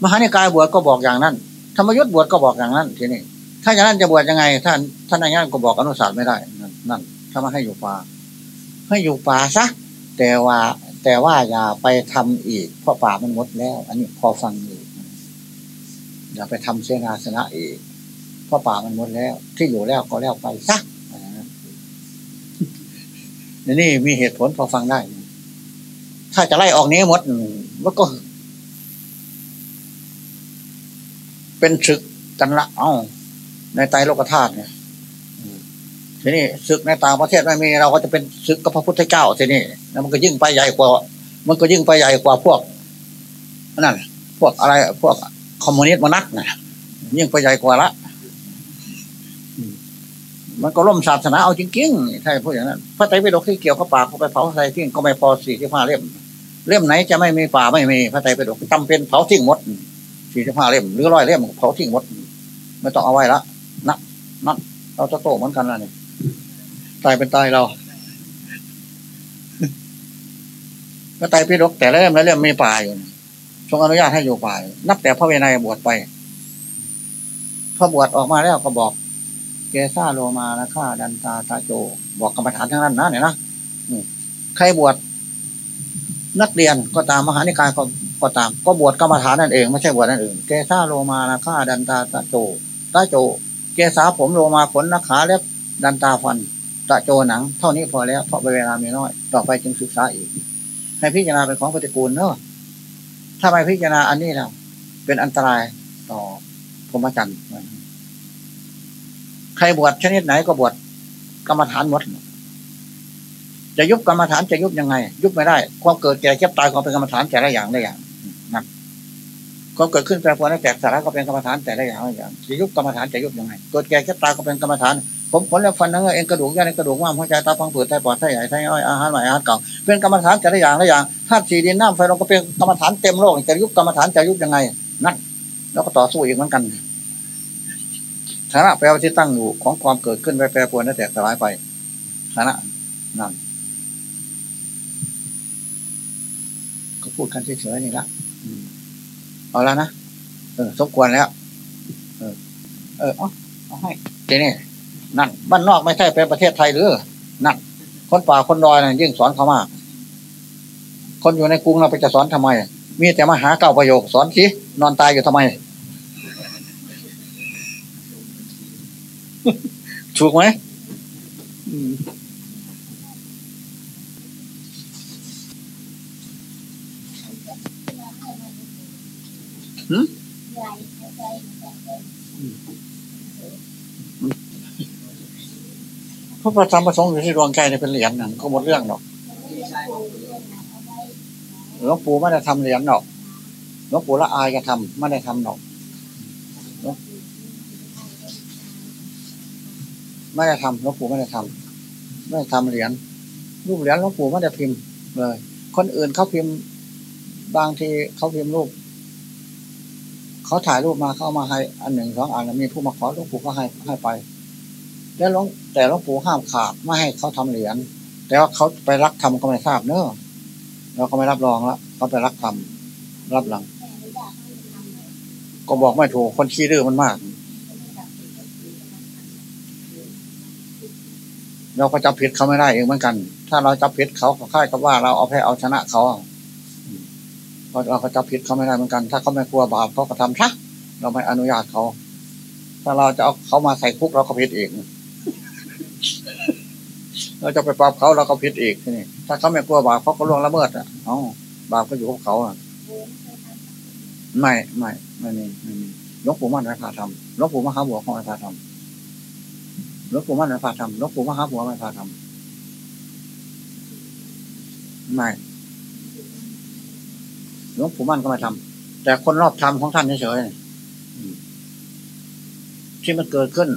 มหานิกายบวชก็บอกอย่างนั้นธรรมยุทธ์บวชก็บอกอย่างนั้นทีนี้ถ้าอย่างนั้นจะบวชยังไง ท่านท่านอย่างนั้นก็บอกอนุสาสไม่ได้นั่นนั่นถ้ามาให้อยู่ป่า ให้อยู่ป่าซะแต่ว่า แต่ว่าอย่าไปทำอีก เพราะป่ามันหมดแล้ว อันนี้พอฟังอยู่อย่าไปทำเสนาสนะอีก เพราะป่ามันหมดแล้ว ที่อยู่แล้วก็แล้วไปซะนี่นี่มีเหตุผลพอฟังได้ ถ้าจะไล่ออกนี้หมดมันก็ เป็นศึกกันละ เอ้าในไตโลกธาตุเนี่ย ทีนี้ศึกในต่างประเทศไม่มีเราก็จะเป็นศึกกับพระพุทธเจ้าทีนี้แล้วมันก็ยิ่งไปใหญ่กว่า มันก็ยิ่งไปใหญ่กว่าพวกนั่นพวกอะไรพวกคอมมิวนิสต์มานักนะยิ่งไปใหญ่กว่าละมันก็ล่มศาสนาเอาจริงๆใช่พูดอย่างนั้นพระไตรปิฎกที่เกี่ยวกับป่าเขาไปเผาใส่ทิ้งก็ไม่พอสี่สิบห้าเล่มเล่มไหนจะไม่มีป่าไม่มีพระไตรปิฎกจำเป็นเผาทิ้งหมดสี่สิบห้าเล่มหรือร้อยเล่มเผาทิ้งหมดไม่ต้องเอาไว้ละนักนักเราจะโตเหมือนกันนะนี่ ตายเป็นตายเราก็ตายพิรกแต่ละเล่มละเล่มมีป่าอยู่ทรงอนุญาตให้อยู่ป่านับแต่พระเวไนยบวชไปพอบวชออกมาแล้วก็บอกเกซาโลมานะข้าดันตาตาโจ บอกกรรมฐานทั้งนั้นนะเนี่ยนะใครบวชนักเรียนก็ตามมหานิกายก็ก็ตาม ก็บวชกรรมฐานนั่นเองไม่ใช่บวชนั่นอื่นเกซาโลมานะข้าดันตาตาโจตาโจ เกษาผมโลมาขนนักขาเล็บดันตาฟัน ตะโจหนัง เท่านี้พอแล้วเพราะเวลามีน้อย ต่อไปจึงศึกษาอีก ให้พิจารณาเป็นของปฏิกูลเนอะถ้าไม่พิจารณาอันนี้แล้วเป็นอันตรายต่อพรหมจรรย์ใครบวชชนิดไหนก็บวชกรรมฐานหมดจะยุบกรรมฐานจะยุบยังไง ยุบไม่ได้ ความเกิดแก่เจ็บตายความเป็นกรรมฐานแต่ละอย่างได้อย่างนั่นความเกิดขึ้นแปรปรวนแตกสาระก็เป็นกรรมฐานแต่ละอย่างละอย่างจะยุบกรรมฐานจะยุบยังไง เกิดแก่เจ็บตายก็เป็นกรรมฐาน ผมขนและฟันทั้งเอ็นกระดูกย่านกระดูกว่ามหัวใจตาฟังเปิดไตปอดไตใหญ่ไตอ้อยอาหารใหม่อาหารเก่าเป็นกรรมฐานแต่ละอย่างละอย่างธาตุสี่ดินน้ำไฟลมก็เป็นกรรมฐานเต็มโลกจะยุบกรรมฐานจะยุบยังไงนั่นแล้วก็ต่อสู้อีกเหมือนกันฐานะแปลว่าที่ตั้งอยู่ของความเกิดขึ้นไปแปรปรวนและแตกสลายไปฐานะนั่นก็พูดกันเฉยๆนี่ละเอาแล้วนะเออสมควรแล้ว เออ เออเอาเอาให้ทีนี้ นั่นบ้านนอกไม่ใช่เป็นประเทศไทยหรือนั่นคนป่าคนดอยนะ่ะยิ่งสอนเขามาก คนอยู่ในกรุงเราไปจะสอนทำไม มีแต่มาหาเก้าประโยคสอนสินอนตายอยู่ทำไม ถูกไหม พระประธรรมประสงค์อยู่ที่ดวงใจเนี่ยเป็นเหรียญนั่นก็หมดเรื่องหรอกหลวงปู่ไม่ได้ทำเหรียญหรอกหลวงปู่ละอายจะทำไม่ได้ทำหรอกไม่ได้ทำหลวงปู่ไม่ได้ทำไม่ได้ทำเหรียญรูปเหรียญหลวงปู่ไม่ได้พิมพ์เลย คนอื่นเขาพิมพ์ บางทีเขาพิมพ์รูปเขาถ่ายรูปมาเข้ามาให้อันหนึ่งสองอันมีผู้มาขอหลวงปู่ก็ให้ให้ไป แล้วหลวงแต่หลวงปู่ห้ามขาดไม่ให้เขาทำเหรียญแต่ว่าเขาไปรักทำก็ไม่ทราบเนอะเราก็ไม่รับรองล้วเขาไปรักทำรับหลัง ก็บอกไม่ถูกคนขี้ดื้อมันมาก เราก็จับผิดเขาไม่ได้เองเหมือนกัน ถ้าเราจับผิดเขาค่ายกับว่าเราเอาแพ้เอาชนะเขาเราเราก็จับผิดเขาไม่ได้เหมือนกัน ถ้าเขาไม่กลัวบาปเขาก็ทำซะเราไม่อนุญาตเขา ถ้าเราจะเอาเขามาใส่คุกเราก็ผิดเอง เราจะไปปรับเขาเราก็ผิดอีกนี่ถ้าเขาไม่กลัวบาปเขาก็ล่วงละเมิดอะเอ้าบาปก็อยู่กับเขาอะไม่ไม่ไม่มีไม่มีหลวงปู่มั่นไม่พาทำหลวงปู่มหาบัวเขาไม่พาทำหลวงปู่มั่นไม่พาทำหลวงปู่มหาบัวไม่พาทำไม่หลวงปู่มั่นก็ไม่ทำแต่คนรอบทำของท่านเฉยๆที่มันเกิดขึ้น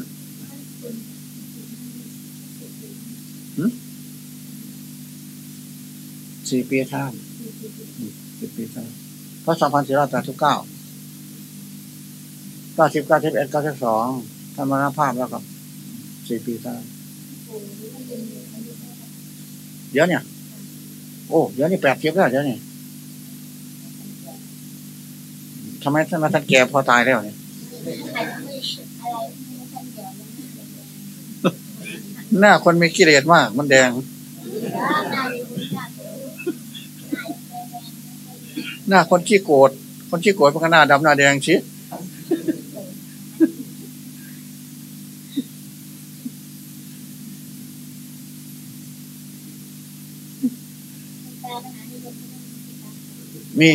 สี่ปีท่านสี่ปีท่านพราะสองพันสี่ร้อยแปดสิบเก้าเก้าสิบเก้าสิบเอ็ดเก้าสิบสองธรรมนาภาพแล้วก็สี่ปีท่านเดี๋ยวเนี่ย โอ้เดี๋ยวนี้แปดสิบแล้วเดี๋ยวนี้ทำไมท่านมาท่านแก่พอตายแล้วเนี่ย หน้าคนมีกิเลสมาก มันแดง หน้าคนขี้โกรธคนขี้โกรธมันก็หน้าดำหน้าแดงชิมี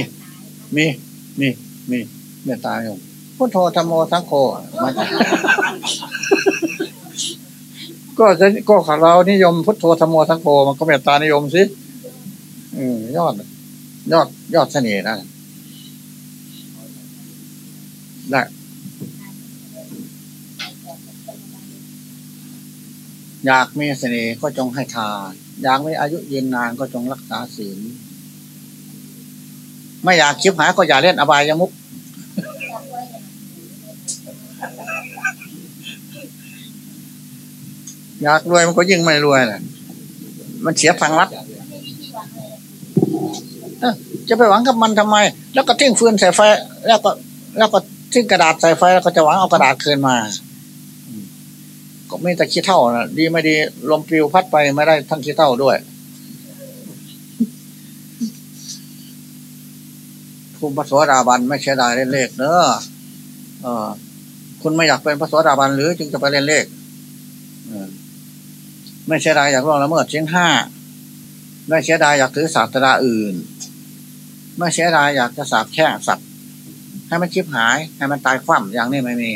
มี มี มีเมตตาโยมพุทโธธรรมโมสังโฆมาจาก ก็จะก็ขเรานิยมพุทโธธรรมโมสังโฆมันก็เมตตานิยมสิอืมยอด ยอด ยอดเสน่ห์นะได้อยากมีเสน่ห์ก็จงให้ทานอยากมีอายุยืนนานก็จงรักษาศีลไม่อยากคิดหายก็อย่าเล่นอบายมุก อยากรวยมันก็ยิ่งไม่รวยแหละมันเสียทางลัดจะไปหวังกับมันทำไม แล้วก็ทิ้งฟืนใส่ไฟ แล้วก็แล้วก็ทิ้งกระดาษใส่ไฟแล้วก็จะหวังเอากระดาษคืนมา ก็ไม่แต่ขี้เท่านะดีไม่ดีลมปลิวพัดไปไม่ได้ทั้งขี้เท่าด้วยคุณพระโสดาบันไม่ใช่ได้เล่นเลขเนอะเออคุณไม่อยากเป็นพระโสดาบันหรือจึงจะไปเล่นเลข ไม่เสียดายอยากล่วงละเมิดชิ้นห้าไม่เสียดายอยากถือศาสตราอื่น ไม่เสียดายอยากจะสาบแช่งสัตว์ให้มันชิบหาย ให้มันตายคว่ำอย่างนี้ไม่มี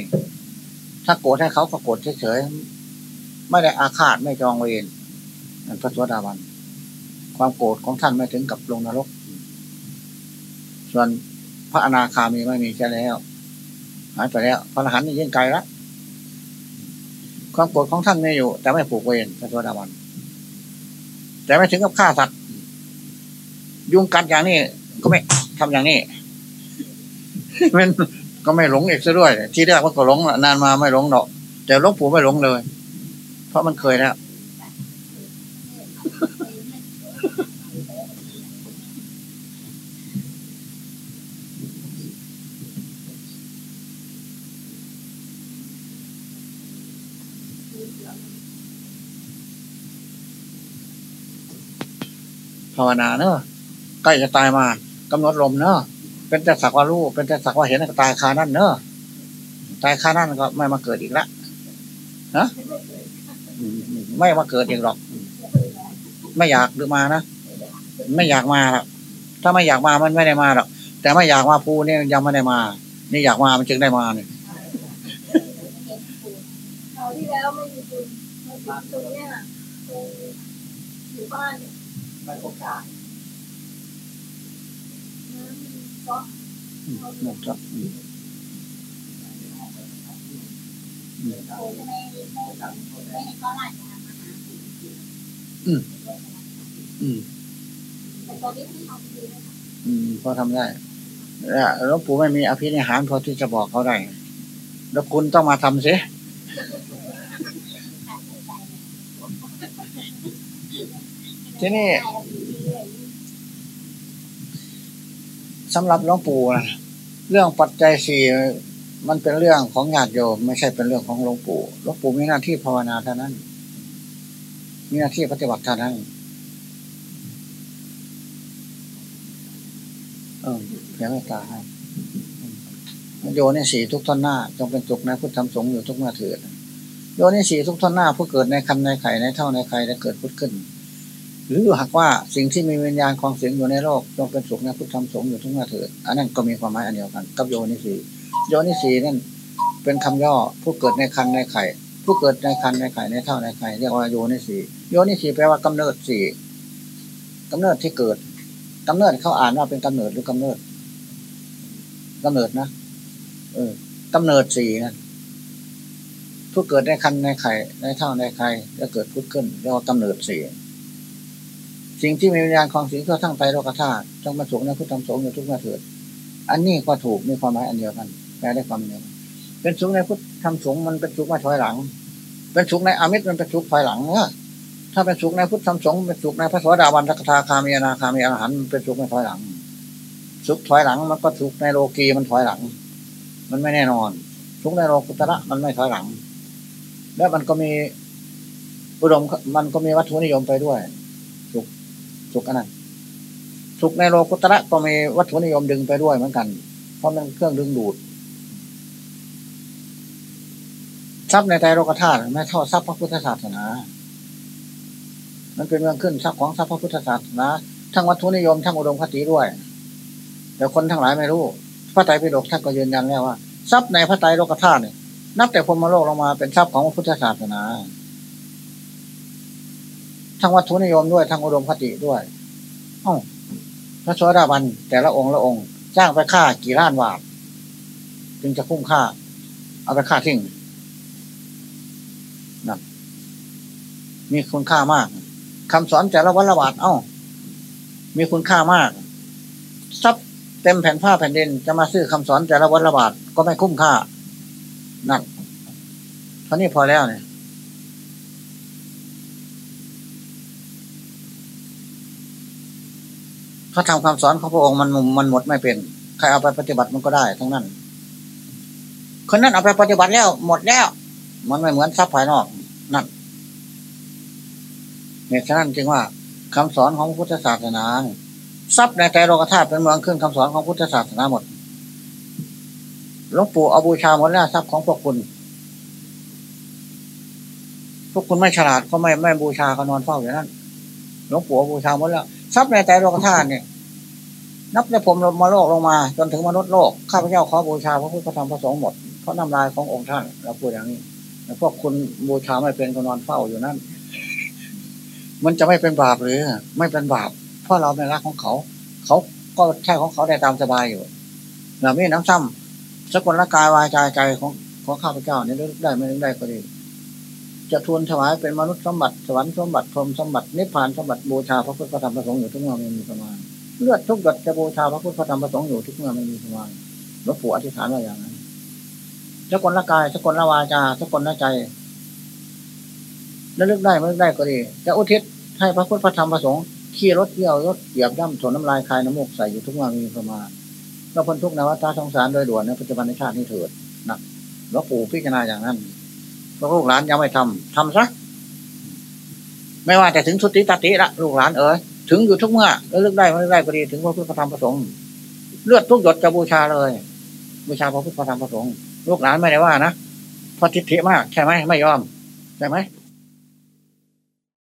ถ้าโกรธให้เขาก็โกรธเฉยๆไม่ได้อาฆาตไม่จองเวรนั่นพระโสดาบัน ความโกรธของท่านไม่ถึงกับลงนรก ส่วนพระอนาคามีไม่มีแค่แล้ว หายไปแล้ว พระอรหันต์นี่ยิ่งไกลละ ความโกรธของท่านไม่อยู่ แต่ไม่ผูกเวรพระโสดาบันแต่ไม่ถึงกับฆ่าสัตว์ยุงกัดอย่างนี้ก็ไม่ทำอย่างนี้มันก็ไม่หลงอีกซะด้วย ที่แรกมันก็หลงนานมาไม่หลงหรอก แต่หลวงปู่ไม่หลงเลย เพราะมันเคยแล้วาวนาเนอะใกล้จะตายมากำหนดลมเนอะเป็นแต่สักว่ารู้เป็นแต่สักว่าเห็นก็ตายคานั่นเนอะตายคานั่นก็ไม่มาเกิดอีกละนะอืมไม่มาเกิดอีกหรอก ไม่อยากหรือมานะไม่อยากมาหรอกถ้าไม่อยากมามันไม่ได้มาหรอกแต่ไม่อยากมาภูนี่ยังไม่ได้มา นี่อยากมามันจึงได้มาเนี่ยที่แล้วไม่มีบุญมาบุญตรงเนี้ยตรงอยู่บ้าน มันโอกาสน้ำมันก๊อกอืมนะครับอืมอืมอืมพอทำได้แล้วปู่ไม่มีอภินิหารพอที่จะบอกเขาได้ แล้วคุณต้องมาทำสิ ที่นี่สำหรับหลวงปู่นะเรื่องปัจจัยสี่มันเป็นเรื่องของญาติโยม ไม่ใช่เป็นเรื่องของหลวงปู่หลวงปู่มีหน้าที่ภาวนาเท่านั้น มีหน้าที่ปฏิบัติเท่านั้นเออเพียงตาให้โยนี่สีทุกท่อนหน้า จงเป็นสุขในพุทธธรรมสงฆ์อยู่ทุกเมื่อเถิดโยนี่สีทุกท่อนหน้าผู้เกิดในคันในไข่ในเท่าในไข่ได้เกิดพุทธขึ้น หรือหากว่าสิ่งที่มีวิญญาณของเสียงอยู่ในโลกจงเป็นสุขในพุทธธรรมสงฆ์อยู่ทุกเมื่อเถิดอันนั้นก็มีความหมายอันเดียวกันกับโยนิสีโยนิสีนั่นเป็นคำย่อผู้เกิดในคันในไข่ ผู้เกิดในคันในไข่ในเท่าในไข่เรียกว่าโยนิสีโยนิสีแปลว่ากำเนิดสี่กำเนิดที่เกิดกำเนิดเขาอ่านว่าเป็นกำเนิดหรือกำเนิดกำเนิดนะเออกำเนิดสี่นะผู้เกิดในคันในไข่ในเท่าในไข่จะเกิดพุทธขึ้นเรียกว่ากำเนิดสี่ สิ่งที่มีวิญญาณของสิ่งทั่วทั้งไตรโลกธาตุจงมาสุขในพุทธธรรมสงฆ์อยู่ทุกเมื่อเถิด อันนี้ก็ถูกมีความหมายอันเดียวกันแปลได้ความเดียวเป็นสุขในพุทธธรรมสงฆ์มันเป็นสุขมาถอยหลัง เป็นสุขในอมิตรมันเป็นสุขถอยหลังเนอะถ้าเป็นสุขในพุทธธรรมสงฆ์เป็นสุขในพระสวสดาวันสักทาคามีนาคามีอรหันต์มันเป็นสุขไม่ถอยหลัง สุขถอยหลังมันก็สุขในโลกีมันถอยหลัง มันไม่แน่นอน สุขในโลกุตระมันไม่ถอยหลัง แล้วมันก็มีอุดมมันก็มีวัตถุนิยมไปด้วย สุขอันนั้นสุขในโลกุตระก็มีวัตถุนิยมดึงไปด้วยเหมือนกัน เพราะมันเครื่องดึงดูดทรัพย์ในใจโลกธาตุไม่เท่าทรัพย์พระพุทธศาสนา มันเป็นเรื่องขึ้นทรัพย์ของทรัพย์พระพุทธศาสนา ทั้งวัตถุนิยมทั้งอุดมคติด้วย แต่คนทั้งหลายไม่รู้ พระไตรปิฎกท่านก็ยืนยันแล้วว่า ทรัพย์ในพระไตรโลกธาตุเนี่ยนับแต่พรมโลกลงมาเป็นทรัพย์ของพระพุทธศาสนา ทั้งวัตถุนิยมด้วยทั้งอุดมคติด้วยอ้าพระโสดาบันแต่ละองค์ละองค์จ้างไปฆ่ากี่ล้านบาทจึงจะคุ้มค่า เอาไปฆ่าทิ้งนั่นมีคุณค่ามากคำสอนแต่ละวันละบาทเอ้า มีคุณค่ามากทรัพย์เต็มแผ่นผ้าแผ่นดินจะมาซื้อคำสอนแต่ละวันละบาทก็ไม่คุ้มค่านั่นเท่านี้พอแล้วเนี่ย พระธรรมคำสอนของพระองค์มันมันหมดไม่เป็น ใครเอาไปปฏิบัติมันก็ได้ ทั้งนั้น คนนั้นเอาไปปฏิบัติแล้ว หมดแล้ว มันไม่เหมือนทรัพย์ภายนอกนั่นเหตุฉะนั้นจึงว่าคำสอนของพุทธศาสนาทรัพย์ในใจโลกธาตุเป็นเมืองขึ้นคำสอนของพุทธศาสนาหมดหลวงปู่เอาบูชาหมดแล้วทรัพย์ของพวกคุณ พวกคุณไม่ฉลาดก็ไม่ไม่บูชาก็นอนเฝ้าอย่างนั้นหลวงปู่บูชาหมดแล้ว ทรัพย์ในใจโลกธาตุเนี่ยนับในผมลงมาโลกลงมา จนถึงมนุษย์โลกข้าพเจ้าขอบูชาพระพุทธธรรมพระสงฆ์หมดเพราะน้ำลายขององค์ท่านเราพูดอย่างนี้แต่พวกคุณบูชาไม่เป็นก็นอนเฝ้าอยู่นั่นมันจะไม่เป็นบาปหรือไม่เป็นบาป เพราะเราเป็นรักของเขา เขาก็ใช่ของเขาได้ตามสบายอยู่แบบนี้น้ำซ้ำสกุลละกายวายใจใจของของข้าพเจ้าเนี่ยได้ไม่ได้ก็ดี จะทูลถวายเป็นมนุษย์สมบัติสวรรค์สมบัติพรหมสมบัตินิพพานสมบัติบูชาพระพุทธธรรมประสงค์อยู่ทุกเมื่อไม่มีประมาณเลือดทุกหยดจะบูชาพระพุทธธรรมประสงค์อยู่ทุกเมื่อไม่มีประมาณหลวงปู่อธิษฐานว่าอย่างนั้นสกุลละกายสกุลละวาจาสกุลละใจแล้วลึกได้ไม่ลึกได้ก็ดีจะอุทิศให้พระพุทธธรรมประสงค์ขี่รถเที่ยวรถเหยียบย่ำถนน้ำลายคายน้ำมูกใส่อยู่ทุกเมื่อมีประมาณเราพ้นทุกนวัฏสงสารโดยด่วนในปัจจุบันในชาตินี้เถิดนะหลวงปู่พิจารณาอย่างนั้น ลูกหลานยังไม่ทำทำซะไม่ว่าแต่ถึงสุติตติละลูกหลานเอ๋ยถึงอยู่ทุกเมื่อแล้วเลือกได้ไม่ได้ก็ดีถึงพระพุทธธรรมประสงค์เลือดทุกหยดจะบูชาเลย บูชาพระพุทธธรรมประสงค์ลูกหลานไม่ได้ว่านะพระทิฏฐิมาก ใช่ไหมไม่ยอมใช่ไหม